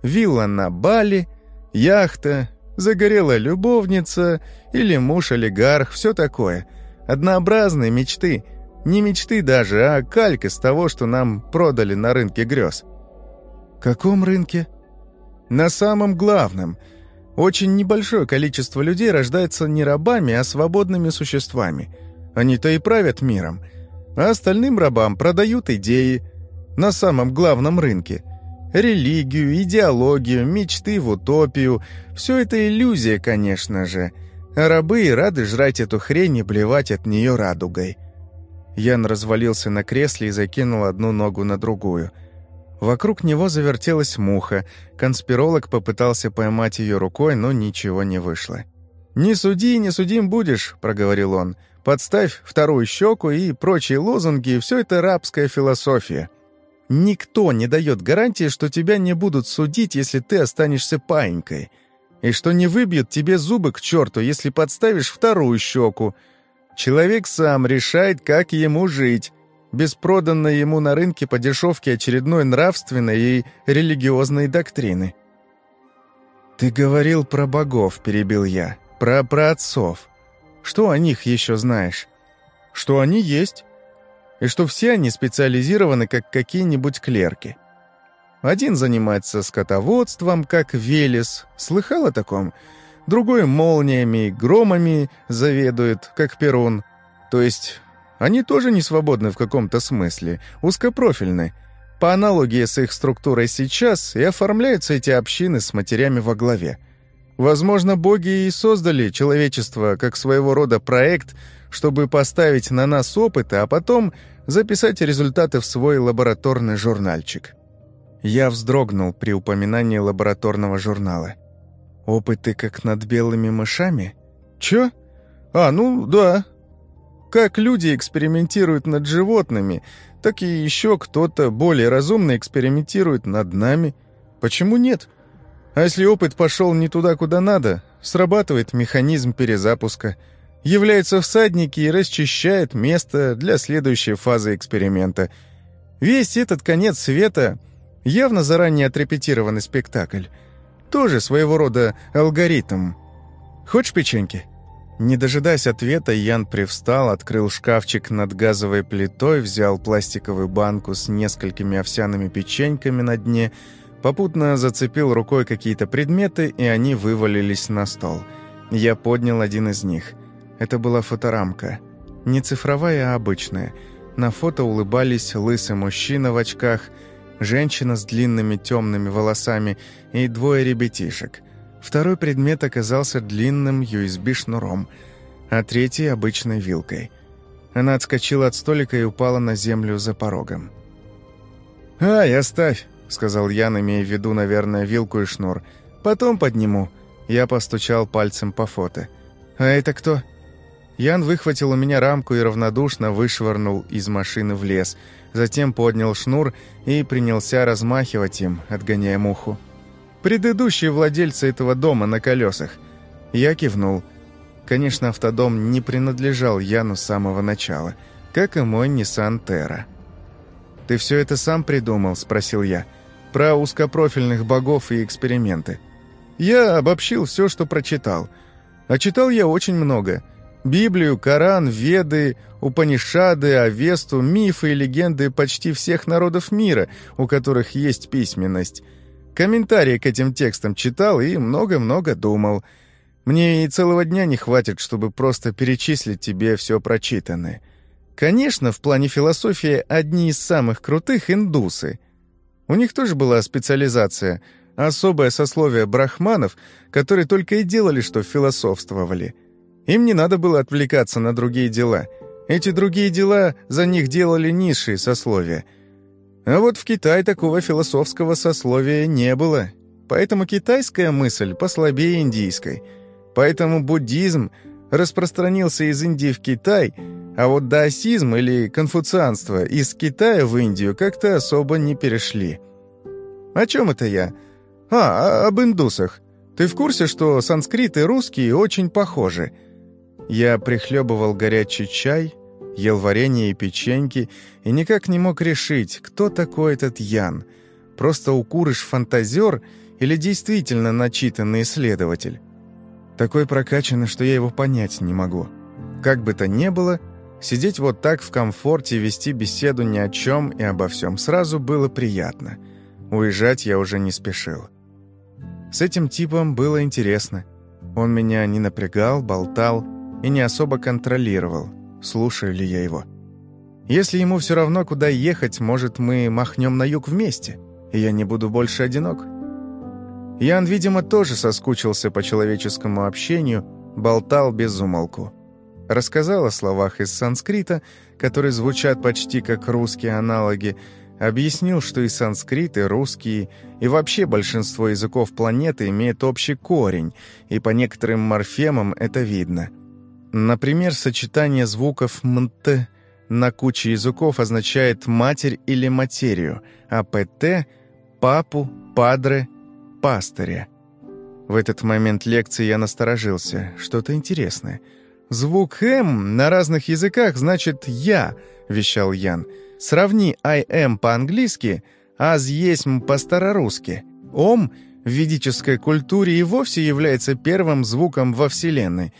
Вилла на Бали, яхта, загорелая любовница или муж-олигарх, все такое. Однообразные мечты. Не мечты даже, а калька с того, что нам продали на рынке грез. «Каком рынке?» «На самом главном — очень небольшое количество людей рождается не рабами, а свободными существами. Они-то и правят миром. А остальным рабам продают идеи на самом главном рынке. Религию, идеологию, мечты в утопию. Все это иллюзия, конечно же. А рабы рады жрать эту хрень и блевать от нее радугой. Ян развалился на кресле и закинул одну ногу на другую – Вокруг него завертелась муха. Конспиролог попытался поймать ее рукой, но ничего не вышло. «Не суди, не судим будешь», — проговорил он. «Подставь вторую щеку и прочие лозунги, все это рабская философия. Никто не дает гарантии, что тебя не будут судить, если ты останешься паинькой, и что не выбьют тебе зубы к черту, если подставишь вторую щеку. Человек сам решает, как ему жить, без проданной ему на рынке по дешевке очередной нравственной и религиозной доктрины. «Ты говорил про богов», — перебил я, — «про праотцов. Что о них еще знаешь?» «Что они есть, и что все они специализированы как какие-нибудь клерки. Один занимается скотоводством, как Велес, слыхал о таком? Другой молниями и громами заведует, как Перун. То есть они тоже не свободны в каком-то смысле, узкопрофильны. По аналогии с их структурой сейчас и оформляются эти общины с матерями во главе. Возможно, боги и создали человечество как своего рода проект, чтобы поставить на нас опыты, а потом записать результаты в свой лабораторный журнальчик. Я вздрогнул при упоминании лабораторного журнала. «Опыты как над белыми мышами?» «Чё? А, ну да, как люди экспериментируют над животными, так и еще кто-то более разумно экспериментирует над нами. Почему нет? А если опыт пошел не туда, куда надо, срабатывает механизм перезапуска, является всадники и расчищает место для следующей фазы эксперимента. Весь этот конец света — явно заранее отрепетированный спектакль. Тоже своего рода алгоритм. Хочешь печеньки?» Не дожидаясь ответа, Ян привстал, открыл шкафчик над газовой плитой, взял пластиковую банку с несколькими овсяными печеньками на дне, попутно зацепил рукой какие-то предметы, и они вывалились на стол. Я поднял один из них. Это была фоторамка. Не цифровая, а обычная. На фото улыбались лысый мужчина в очках, женщина с длинными темными волосами и двое ребятишек. Второй предмет оказался длинным USB-шнуром, а третий — обычной вилкой. Она отскочила от столика и упала на землю за порогом. «Ай, оставь!» — сказал Ян, имея в виду, наверное, вилку и шнур. «Потом подниму». Я постучал пальцем по фото. «А это кто?» Ян выхватил у меня рамку и равнодушно вышвырнул из машины в лес. Затем поднял шнур и принялся размахивать им, отгоняя муху. Предыдущие владельцы этого дома на колесах. Я кивнул. Конечно, автодом не принадлежал Яну с самого начала, как и мой Nissan Terra. «Ты все это сам придумал?» – спросил я. «Про узкопрофильных богов и эксперименты». Я обобщил все, что прочитал. А читал я очень много. Библию, Коран, Веды, Упанишады, Авесту, мифы и легенды почти всех народов мира, у которых есть письменность. Комментарии к этим текстам читал и много-много думал. Мне и целого дня не хватит, чтобы просто перечислить тебе все прочитанное. Конечно, в плане философии одни из самых крутых — индусы. У них тоже была специализация — особое сословие брахманов, которые только и делали, что философствовали. Им не надо было отвлекаться на другие дела. Эти другие дела за них делали низшие сословия. А вот в Китае такого философского сословия не было. Поэтому китайская мысль послабее индийской. Поэтому буддизм распространился из Индии в Китай, а вот даосизм или конфуцианство из Китая в Индию как-то особо не перешли. О чем это я? «А, об индусах. Ты в курсе, что санскрит и русский очень похожи?» Я прихлебывал горячий чай, ел варенье и печеньки и никак не мог решить, кто такой этот Ян. Просто укурыш-фантазер или действительно начитанный исследователь? Такой прокачанный, что я его понять не могу. Как бы то ни было, сидеть вот так в комфорте вести беседу ни о чем и обо всем сразу было приятно. Уезжать я уже не спешил. С этим типом было интересно. Он меня не напрягал, болтал и не особо контролировал, слушаю ли я его. Если ему все равно, куда ехать, может, мы махнем на юг вместе, и я не буду больше одинок. Ян, видимо, тоже соскучился по человеческому общению, болтал без умолку. Рассказал о словах из санскрита, которые звучат почти как русские аналоги, Объяснил, что и санскрит, и русский, и вообще большинство языков планеты имеют общий корень, и по некоторым морфемам это видно. Например, сочетание звуков «мт» на куче языков означает «матерь» или «материю», а «ПТ» — «папу», «падре», «пастыря». В этот момент лекции я насторожился. Что-то интересное. «Звук «м» на разных языках значит «я», — вещал Ян. Сравни «I am» по-английски, «аз есмь» по-старорусски. «Ом» в ведической культуре и вовсе является первым звуком во Вселенной.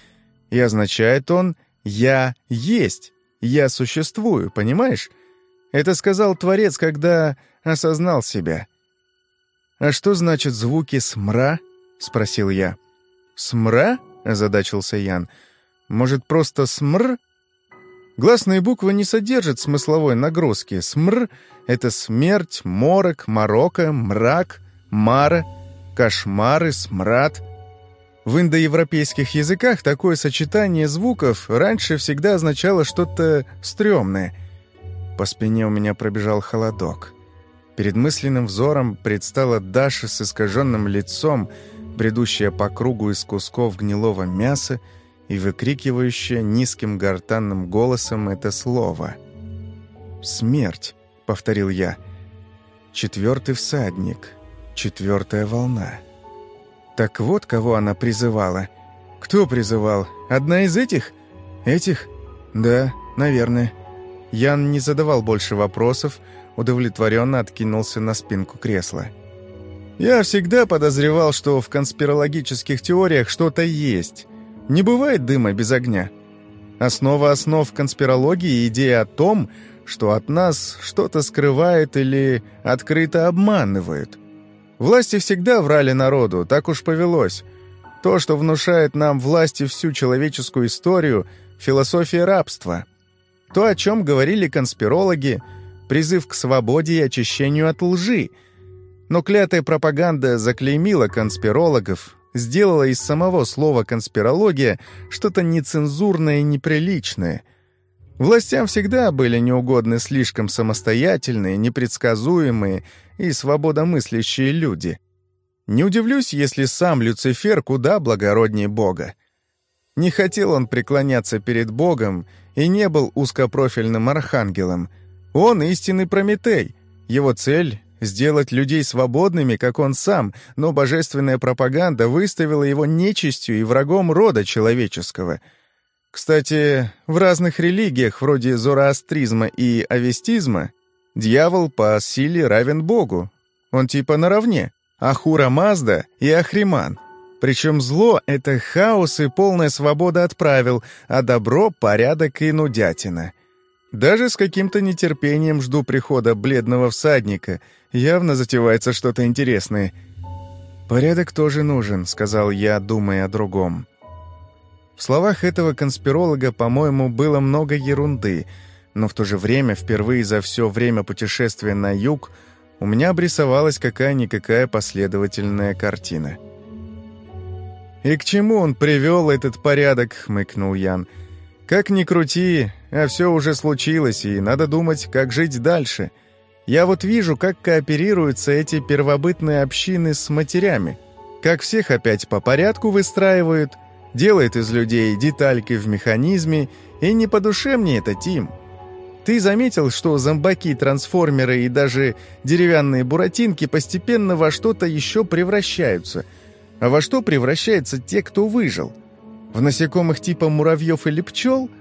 И означает он «я есть», «я существую», понимаешь? Это сказал Творец, когда осознал себя. «А что значит звуки «смра»?» — спросил я. «Смра?» — озадачился Ян. «Может, просто «смр»?» Гласные буквы не содержат смысловой нагрузки. СМР — это смерть, морок, морока, мрак, мара, кошмары, смрад. В индоевропейских языках такое сочетание звуков раньше всегда означало что-то стрёмное. По спине у меня пробежал холодок. Перед мысленным взором предстала Даша с искаженным лицом, бредущая по кругу из кусков гнилого мяса, и выкрикивающая низким гортанным голосом это слово. «Смерть», — повторил я. «Четвертый всадник, четвертая волна». Так вот, кого она призывала. Кто призывал? Одна из этих? Этих? Да, наверное. Ян не задавал больше вопросов, удовлетворенно откинулся на спинку кресла. «Я всегда подозревал, что в конспирологических теориях что-то есть». Не бывает дыма без огня. Основа основ конспирологии – идея о том, что от нас что-то скрывает или открыто обманывают. Власти всегда врали народу, так уж повелось. То, что внушает нам власти всю человеческую историю – философия рабства. То, о чем говорили конспирологи – призыв к свободе и очищению от лжи. Но клятая пропаганда заклеймила конспирологов, сделала из самого слова «конспирология» что-то нецензурное и неприличное. Властям всегда были неугодны слишком самостоятельные, непредсказуемые и свободомыслящие люди. Не удивлюсь, если сам Люцифер куда благороднее Бога. Не хотел он преклоняться перед Богом и не был узкопрофильным архангелом. Он истинный Прометей. Его цель сделать людей свободными, как он сам, но божественная пропаганда выставила его нечистью и врагом рода человеческого. Кстати, в разных религиях, вроде зороастризма и авестизма, дьявол по силе равен Богу. Он типа наравне. Ахура Мазда и Ахриман. Причем зло — это хаос и полная свобода от правил, а добро — порядок и нудятина. Даже с каким-то нетерпением жду прихода бледного всадника. Явно затевается что-то интересное. «Порядок тоже нужен», — сказал я, думая о другом. В словах этого конспиролога, по-моему, было много ерунды, но в то же время, впервые за все время путешествия на юг, у меня обрисовалась какая-никакая последовательная картина. «И к чему он привел этот порядок?» — хмыкнул Ян. «Как ни крути, а все уже случилось, и надо думать, как жить дальше. Я вот вижу, как кооперируются эти первобытные общины с матерями, как всех опять по порядку выстраивают, делает из людей детальки в механизме, и не по душе мне это, Тим. Ты заметил, что зомбаки, трансформеры и даже деревянные буратинки постепенно во что-то еще превращаются? А во что превращаются те, кто выжил? В насекомых типа муравьев или пчел –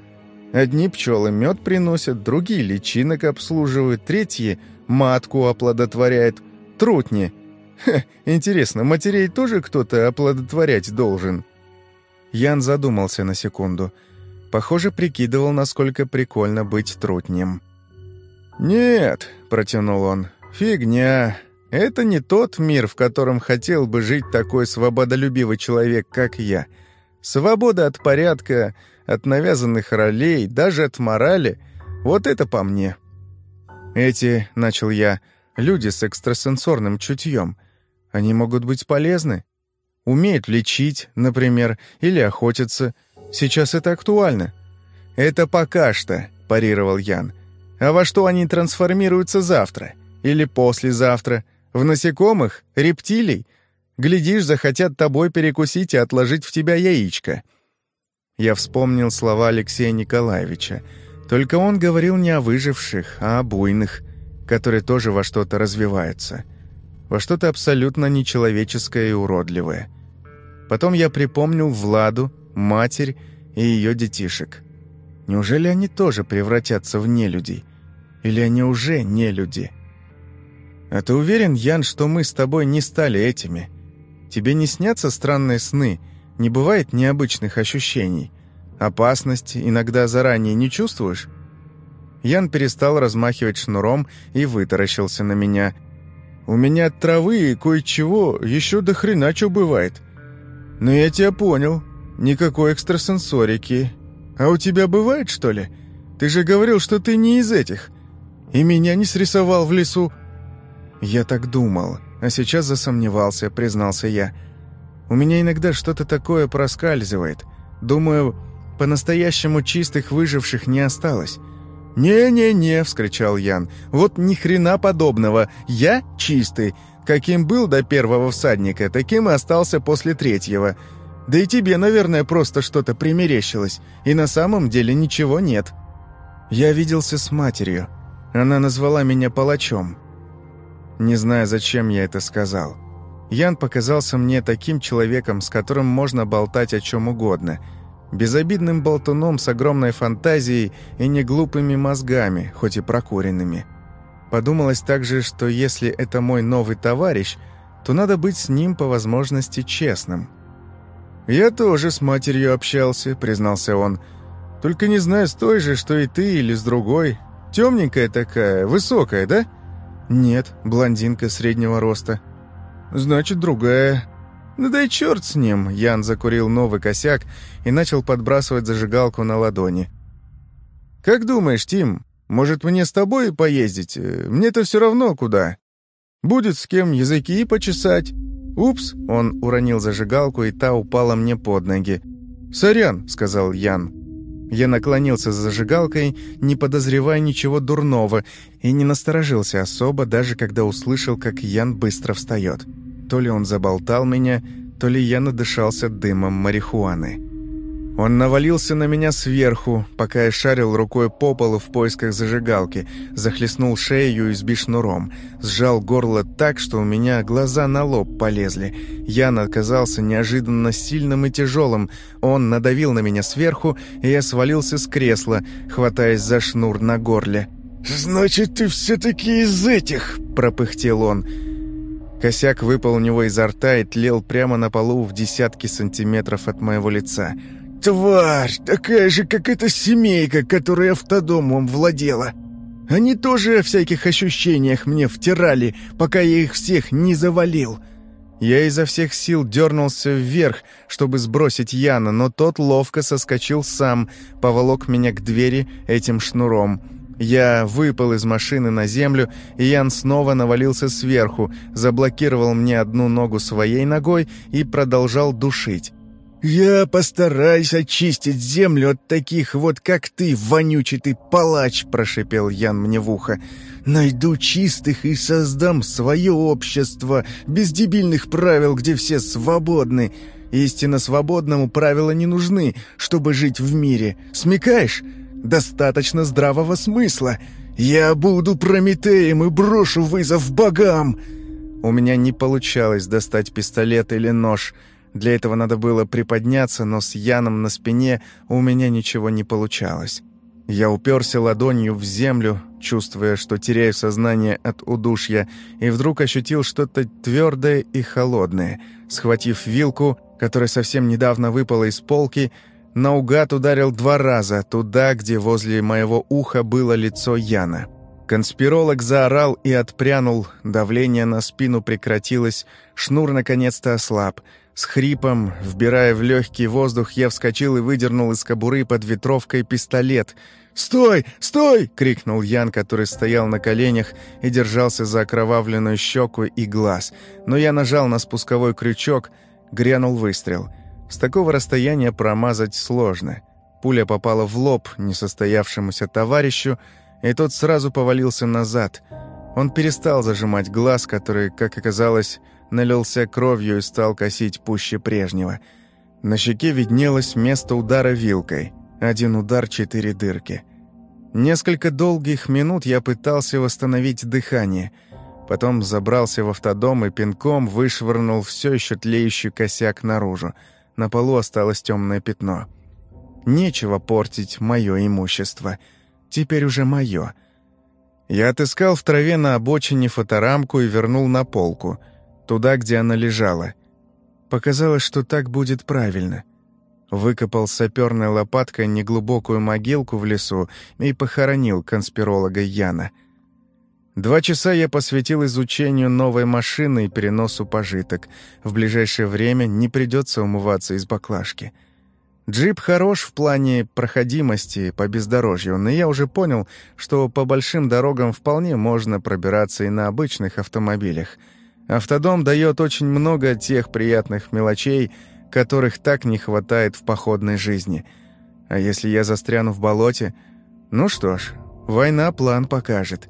Одни пчелы мед приносят, другие личинок обслуживают, третьи матку оплодотворяют, трутни. Ха, интересно, матерей тоже кто-то оплодотворять должен?» Ян задумался на секунду. Похоже, прикидывал, насколько прикольно быть трутнем. «Нет», — протянул он, — «фигня. Это не тот мир, в котором хотел бы жить такой свободолюбивый человек, как я. Свобода от порядка, от навязанных ролей, даже от морали. Вот это по мне. Эти, — начал я, — люди с экстрасенсорным чутьем, они могут быть полезны. Умеют лечить, например, или охотиться. Сейчас это актуально. Это пока что, — парировал Ян. А во что они трансформируются завтра? Или послезавтра? В насекомых? Рептилий? Глядишь, захотят тобой перекусить и отложить в тебя яичко. Я вспомнил слова Алексея Николаевича. Только он говорил не о выживших, а о буйных, которые тоже во что-то развиваются. Во что-то абсолютно нечеловеческое и уродливое. Потом я припомнил Владу, матерь и ее детишек. Неужели они тоже превратятся в нелюдей? Или они уже не люди? А ты уверен, Ян, что мы с тобой не стали этими? Тебе не снятся странные сны — не бывает необычных ощущений. Опасность иногда заранее не чувствуешь? Ян перестал размахивать шнуром и вытаращился на меня. «У меня от травы и кое-чего еще до хрена что бывает. Но я тебя понял. Никакой экстрасенсорики. А у тебя бывает, что ли? Ты же говорил, что ты не из этих. И меня не срисовал в лесу». «Я так думал, а сейчас засомневался», — признался я. У меня иногда что-то такое проскальзывает. Думаю, по-настоящему чистых выживших не осталось. «Не-не-не», — вскричал Ян, — «вот ни хрена подобного. Я чистый. Каким был до первого всадника, таким и остался после третьего. Да и тебе, наверное, просто что-то примерещилось, и на самом деле ничего нет». Я виделся с матерью. Она назвала меня палачом. Не знаю, зачем я это сказал. Ян показался мне таким человеком, с которым можно болтать о чем угодно. Безобидным болтуном с огромной фантазией и неглупыми мозгами, хоть и прокуренными. Подумалось также, что если это мой новый товарищ, то надо быть с ним по возможности честным. «Я тоже с матерью общался», — признался он. «Только не знаю, с той же, что и ты, или с другой. Темненькая такая, высокая, да?» «Нет, блондинка среднего роста». «Значит, другая». «Ну да и черт с ним!» Ян закурил новый косяк и начал подбрасывать зажигалку на ладони. «Как думаешь, Тим, может, мне с тобой поездить? Мне-то все равно куда. Будет с кем языки почесать». «Упс!» — он уронил зажигалку, и та упала мне под ноги. «Сорян!» — сказал Ян. Я наклонился за зажигалкой, не подозревая ничего дурного, и не насторожился особо, даже когда услышал, как Ян быстро встает. То ли он заболтал меня, то ли я надышался дымом марихуаны. Он навалился на меня сверху, пока я шарил рукой по полу в поисках зажигалки, захлестнул шею USB шнуром, сжал горло так, что у меня глаза на лоб полезли. Ян оказался неожиданно сильным и тяжелым. Он надавил на меня сверху, и я свалился с кресла, хватаясь за шнур на горле. «Значит, ты все-таки из этих!» – пропыхтел он. Косяк выпал у него изо рта и тлел прямо на полу в десятки сантиметров от моего лица – Тварь, такая же, как эта семейка, которая автодомом владела. Они тоже о всяких ощущениях мне втирали, пока я их всех не завалил. Я изо всех сил дернулся вверх, чтобы сбросить Яна, но тот ловко соскочил сам, поволок меня к двери этим шнуром. Я выпал из машины на землю, и Ян снова навалился сверху, заблокировал мне одну ногу своей ногой и продолжал душить. «Я постараюсь очистить землю от таких вот, как ты, вонючий ты палач», — прошипел Ян мне в ухо. «Найду чистых и создам свое общество, без дебильных правил, где все свободны. Истинно свободному правила не нужны, чтобы жить в мире. Смекаешь? Достаточно здравого смысла. Я буду Прометеем и брошу вызов богам». У меня не получалось достать пистолет или нож — для этого надо было приподняться, но с Яном на спине у меня ничего не получалось. Я уперся ладонью в землю, чувствуя, что теряю сознание от удушья, и вдруг ощутил что-то твердое и холодное. Схватив вилку, которая совсем недавно выпала из полки, наугад ударил два раза туда, где возле моего уха было лицо Яна. Конспиролог заорал и отпрянул, давление на спину прекратилось, шнур наконец-то ослаб — с хрипом, вбирая в легкий воздух, я вскочил и выдернул из кобуры под ветровкой пистолет. «Стой! Стой!» — крикнул Ян, который стоял на коленях и держался за окровавленную щеку и глаз. Но я нажал на спусковой крючок, грянул выстрел. С такого расстояния промазать сложно. Пуля попала в лоб несостоявшемуся товарищу, и тот сразу повалился назад. Он перестал зажимать глаз, который, как оказалось, налился кровью и стал косить пуще прежнего. На щеке виднелось место удара вилкой. Один удар, четыре дырки. Несколько долгих минут я пытался восстановить дыхание. Потом забрался в автодом и пинком вышвырнул все еще тлеющий косяк наружу. На полу осталось темное пятно. Нечего портить мое имущество. Теперь уже мое. Я отыскал в траве на обочине фоторамку и вернул на полку — туда, где она лежала. Показалось, что так будет правильно. Выкопал саперной лопаткой неглубокую могилку в лесу и похоронил конспиролога Яна. Два часа я посвятил изучению новой машины и переносу пожиток. В ближайшее время не придется умываться из баклажки. Джип хорош в плане проходимости по бездорожью, но я уже понял, что по большим дорогам вполне можно пробираться и на обычных автомобилях — Автодом дает очень много тех приятных мелочей, которых так не хватает в походной жизни. А если я застряну в болоте? Ну что ж, война план покажет.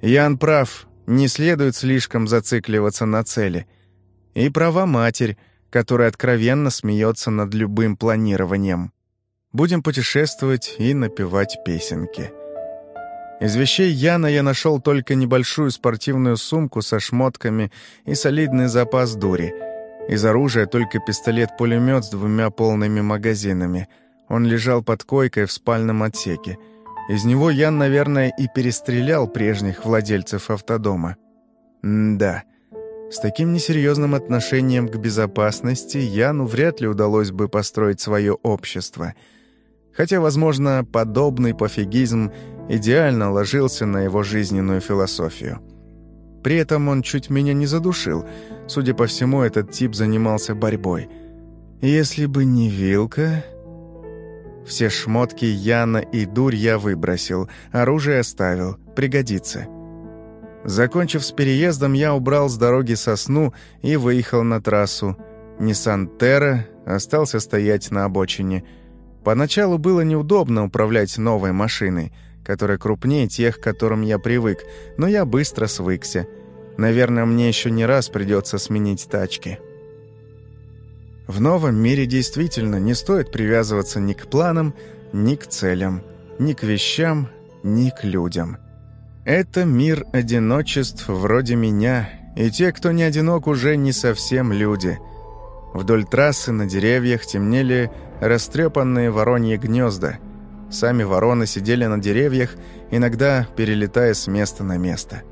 Ян прав, не следует слишком зацикливаться на цели. И права матерь, которая откровенно смеется над любым планированием. Будем путешествовать и напевать песенки. Из вещей Яна я нашел только небольшую спортивную сумку со шмотками и солидный запас дури. Из оружия только пистолет-пулемет с двумя полными магазинами. Он лежал под койкой в спальном отсеке. Из него Ян, наверное, и перестрелял прежних владельцев автодома. М да, с таким несерьезным отношением к безопасности Яну вряд ли удалось бы построить свое общество. Хотя, возможно, подобный пофигизм идеально ложился на его жизненную философию. При этом он чуть меня не задушил. Судя по всему, этот тип занимался борьбой. Если бы не вилка... Все шмотки Яна и дурь я выбросил, оружие оставил, пригодится. Закончив с переездом, я убрал с дороги сосну и выехал на трассу. Ниссан Терра остался стоять на обочине. Поначалу было неудобно управлять новой машиной — которая крупнее тех, к которым я привык, но я быстро свыкся. Наверное, мне еще не раз придется сменить тачки. В новом мире действительно не стоит привязываться ни к планам, ни к целям, ни к вещам, ни к людям. Это мир одиночеств вроде меня, и те, кто не одинок, уже не совсем люди. Вдоль трассы на деревьях темнели растрепанные вороньи гнезда. Сами вороны сидели на деревьях, иногда перелетая с места на место.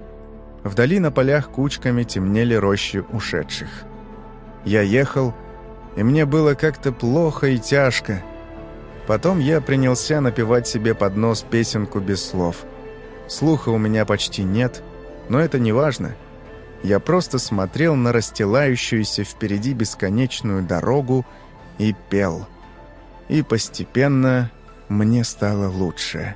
Вдали на полях кучками темнели рощи ушедших. Я ехал, и мне было как-то плохо и тяжко. Потом я принялся напевать себе под нос песенку без слов. Слуха у меня почти нет, но это не важно. Я просто смотрел на расстилающуюся впереди бесконечную дорогу и пел. И постепенно мне стало лучше.